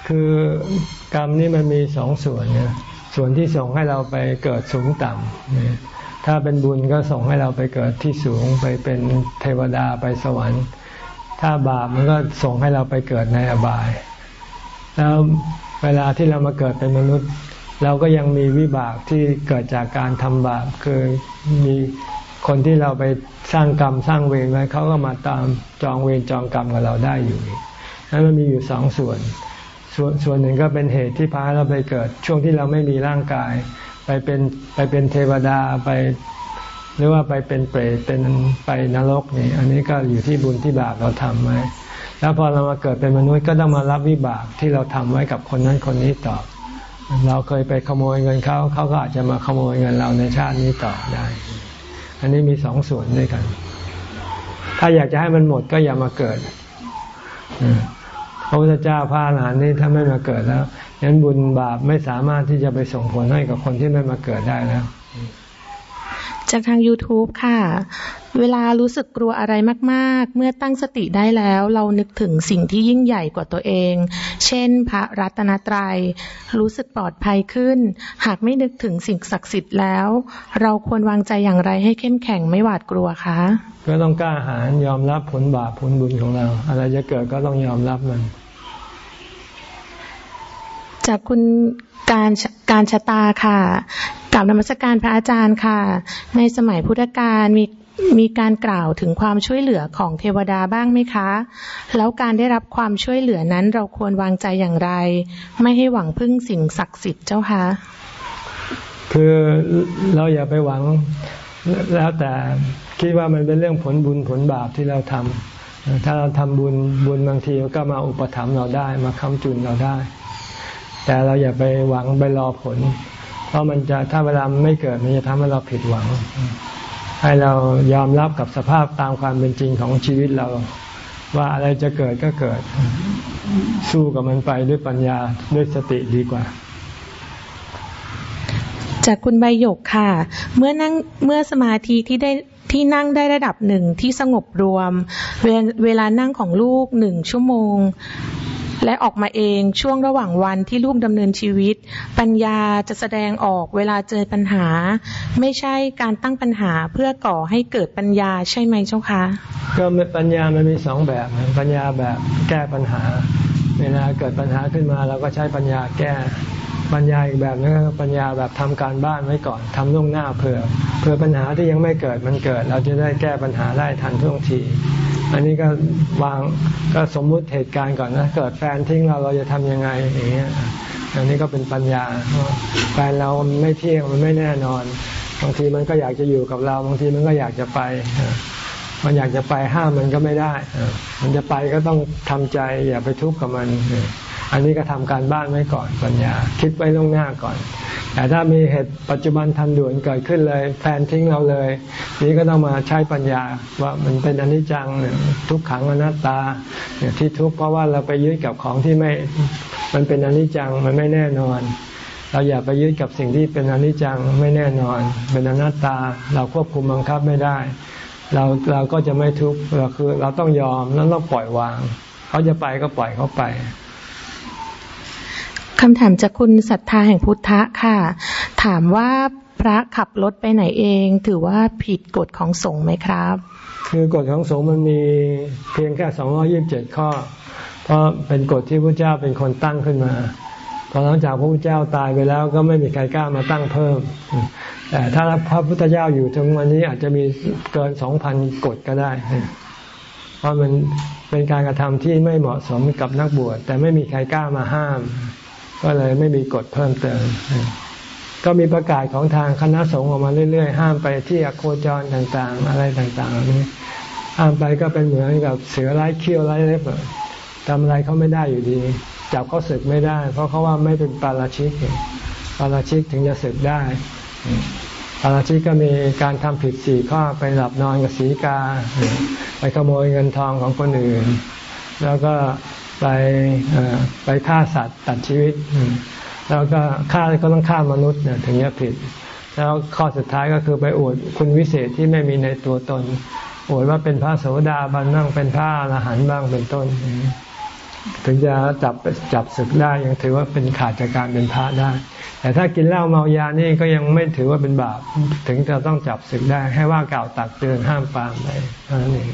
คือกรรมนี่มันมีสองส่วนนี่ยส่วนที่ส่งให้เราไปเกิดสูงต่ำถ้าเป็นบุญก็ส่งให้เราไปเกิดที่สูงไปเป็นเทวดาไปสวรรค์ ถ้าบาปมันก็ส่งให้เราไปเกิดในอบาย แล้วเวลาที่เรามาเกิดเป็นมนุษย์ เราก็ยังมีวิบากที่เกิดจากการทำบาปคือมีคนที่เราไปสร้างกรรมสร้างเวรไว้เขาก็มาตามจองเวรจองกรรมกับเราได้อยู่นั้นมันมีอยู่สองส่วน ส่วนส่วนหนึ่งก็เป็นเหตุที่พาเราไปเกิด ช่วงที่เราไม่มีร่างกาย ไปเป็นไปเป็นเทวดาไป หรือว่าไปเป็นเปรตเป็นไปนรกนี่อันนี้ก็อยู่ที่บุญที่บาปเราทำไว้แล้วพอเรามาเกิดเป็นมนุษย์ก็ต้องมารับวิบากที่เราทำไว้กับคนนั้นคนนี้ต่อ เราเคยไปขโมยเงินเขาเขาก็อาจจะมาขโมยเงินเราในชาตินี้ต่อได้ อันนี้มีสองส่วนด้วยกัน ถ้าอยากจะให้มันหมดก็อย่ามาเกิดพระพุทธเจ้าพระอรหันต์นี่ถ้าไม่มาเกิดแล้วนั้นบุญบาปไม่สามารถที่จะไปส่งผลให้กับคนที่ไม่มาเกิดได้แล้ว จากทาง YouTube ค่ะ เวลารู้สึกกลัวอะไรมากๆ เมื่อตั้งสติได้แล้ว เรานึกถึงสิ่งที่ยิ่งใหญ่กว่าตัวเอง เช่น พระรัตนตรยัย รู้สึกปลอดภัยขึ้น หากไม่นึกถึงสิ่งศักดิ์สิทธิ์แล้ว เราควรวางใจอย่างไรให้เข้มแข็งไม่หวาดกลัวคะ ก็ต้องกล้าหาญยอมรับผลบาปผลบุญของเรา อะไรจะเกิดก็ต้องยอมรับมัน จากคุณการการชะตาค่ะกลับนมัสการพระอาจารย์ค่ะ ในสมัยพุทธกาลมีมีการกล่าวถึงความช่วยเหลือของเทวดาบ้างไหมคะ แล้วการได้รับความช่วยเหลือนั้นเราควรวางใจอย่างไร ไม่ให้หวังพึ่งสิ่งศักดิ์สิทธิ์เจ้าคะ คือเราอย่าไปหวังแล้วแต่คิดว่ามันเป็นเรื่องผลบุญผลบาปที่เราทำถ้าเราทำบุญบุญบางทีก็มาอุปถัมภ์เราได้มาค้ำจุนเราได้ แต่เราอย่าไปหวังไปรอผล เพราะมันจะถ้าเวลาไม่เกิดมันจะทำให้เราผิดหวัง ให้เรายอมรับกับสภาพตามความเป็นจริงของชีวิตเรา ว่าอะไรจะเกิดก็เกิด สู้กับมันไปด้วยปัญญาด้วยสติดีกว่าจากคุณใบหยกค่ะ เมื่อนั่งเมื่อสมาธิที่ได้ที่นั่งได้ระดับหนึ่งที่สงบรวม เวลานั่งของลูกหนึ่งชั่วโมง และออกมาเองช่วงระหว่างวันที่ลูกดำเนินชีวิต ปัญญาจะแสดงออกเวลาเจอปัญหา ไม่ใช่การตั้งปัญหาเพื่อก่อให้เกิดปัญญาใช่ไหมเจ้าคะก็ปัญญามันมีสองแบบปัญญาแบบแก้ปัญหา เวลาเกิดปัญหาขึ้นมาเราก็ใช้ปัญญาแก้ ปัญญาอีกแบบนึงปัญญาแบบทำการบ้านไว้ก่อนทำล่วงหน้าเผื่อเผื่อปัญหาที่ยังไม่เกิดมันเกิด เราจะได้แก้ปัญหาได้ทันท่วงที อันนี้ก็วางก็สมมุติเหตุการณ์ก่อนนะเกิดแฟนทิ้งเราเราจะทำยังไงอย่างเงี้ยอันนี้ก็เป็นปัญญาแฟนเราไม่เที่ยงมันไม่แน่นอนบางทีมันก็อยากจะอยู่กับเรา บางทีมันก็อยากจะไป มันอยากจะไปห้ามมันก็ไม่ได้ มันจะไปก็ต้องทำใจอย่าไปทุกข์กับมัน อันนี้ก็ทำการบ้านไว้ก่อนปัญญา คิดไว้ล่วงหน้าก่อน แต่ถ้ามีเหตุปัจจุบันทันด่วนเกิดขึ้นเลย แฟนทิ้งเราเลย นี่ก็ต้องมาใช้ปัญญาว่ามันเป็นอนิจจังทุกขังอนัตตาที่ทุกข์เพราะว่าเราไปยึดกับของที่ไม่ มันเป็นอนิจจังมันไม่แน่นอน เราอย่าไปยึดกับสิ่งที่เป็นอนิจจังไม่แน่นอน เป็นอนัตตาเราควบคุมบังคับไม่ได้เราเราก็จะไม่ทุกข์เราคือเราต้องยอมแล้วเราปล่อยวาง เขาจะไปก็ปล่อยเขาไป คำถามจากคุณศรัทธาแห่งพุทธะค่ะ ถามว่าพระขับรถไปไหนเอง ถือว่าผิดกฎของสงฆ์ไหมครับ คือกฎของสงฆ์มันมีเพียงแค่สองร้อยิบเจ็ดข้อ เพราะเป็นกฎที่พระเจ้าเป็นคนตั้งขึ้นมาพอหลังจากพระพุทธเจ้าตายไปแล้วก็ไม่มีใครกล้ามาตั้งเพิ่ม แต่ถ้าพระพุทธเจ้าอยู่ถึงวันนี้อาจจะมีเกินสองพันกฎก็ได้ เพราะมันเป็นการกระทำที่ไม่เหมาะสมกับนักบวชแต่ไม่มีใครกล้ามาห้าม ก็เลยไม่มีกฎเพิ่มเติม ก็มีประกาศของทางคณะสงฆ์ออกมาเรื่อย ๆ ห้ามไปที่อโคจรต่างๆ อะไรต่างๆนี้ห้ามไปก็เป็นเหมือนกับเสือไร้เขี้ยวไร้เล็บทำอะไรเขาไม่ได้อยู่ดี จับเขาศึกไม่ได้ เพราะเขาว่าไม่เป็นปาราชิกปาราชิกถึงจะศึกได้ปาราชิกก็มีการทำผิดสี่ข้อไปหลับนอนกับสีกา ไปขโมยเงินทองของคนอื่น แล้วก็ ไปไปฆ่าสัตว์ตัดชีวิต แล้วก็ฆ่าก็ต้องฆ่ามนุษย์เนี่ยถึงจะผิด แล้วข้อสุดท้ายก็คือไปอวดคุณวิเศษที่ไม่มีในตัวตน อวดว่าเป็นพระโสดาบันบ้างเป็นพระอรหันต์บ้างเป็นต้น ถึงจะจับจับศึกได้ยังถือว่าเป็นขาดจากการเป็นพระได้ แต่ถ้ากินเหล้าเมายานี่ก็ยังไม่ถือว่าเป็นบาป ถึงจะต้องจับศึกได้ให้ว่ากล่าวตักเตือนห้ามปรามไปเท่านั้นเอง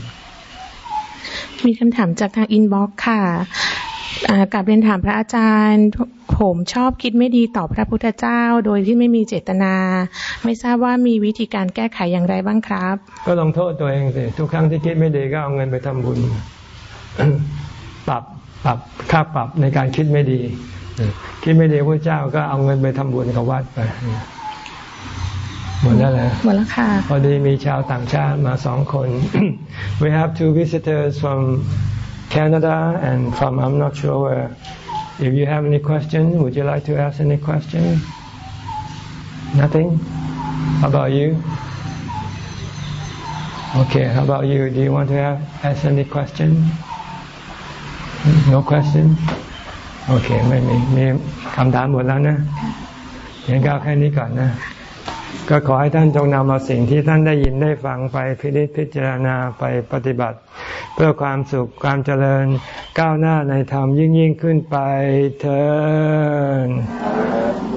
มีคำถามจากทางอินบ็อกค่ะกลับเรียนถามพระอาจารย์ ผมชอบคิดไม่ดีต่อพระพุทธเจ้า โดยที่ไม่มีเจตนา ไม่ทราบว่ามีวิธีการแก้ไขอย่างไรบ้างครับ ก็ลองโทษตัวเองสิทุกครั้งที่คิดไม่ดีก็เอาเงินไปทำบุญ ปรับปรับค่าปรับในการคิดไม่ดี คิดไม่ดีพระเจ้าก็เอาเงินไปทำบุญกับวัดไป หมดแล้วแหละหมดแล้วค่ะพอดีมีชาวต่างชาติมาสองคน we have two visitors from Canada and from I'm not sure where if you have any question would you like to ask any question nothing how about you okay how about you do you want to have, ask any question no question โอเค ไม่มีมีคำถามหมดแล้วนะยังก้าวแค่นี้ก่อนนะ ก็ขอให้ท่านจงนำเอาสิ่งที่ท่านได้ยินได้ฟังไปพิจิตพิจารณาไปปฏิบัติ เพื่อความสุขความเจริญก้าวหน้าในธรรมยิ่งยิ่งขึ้นไปเถิด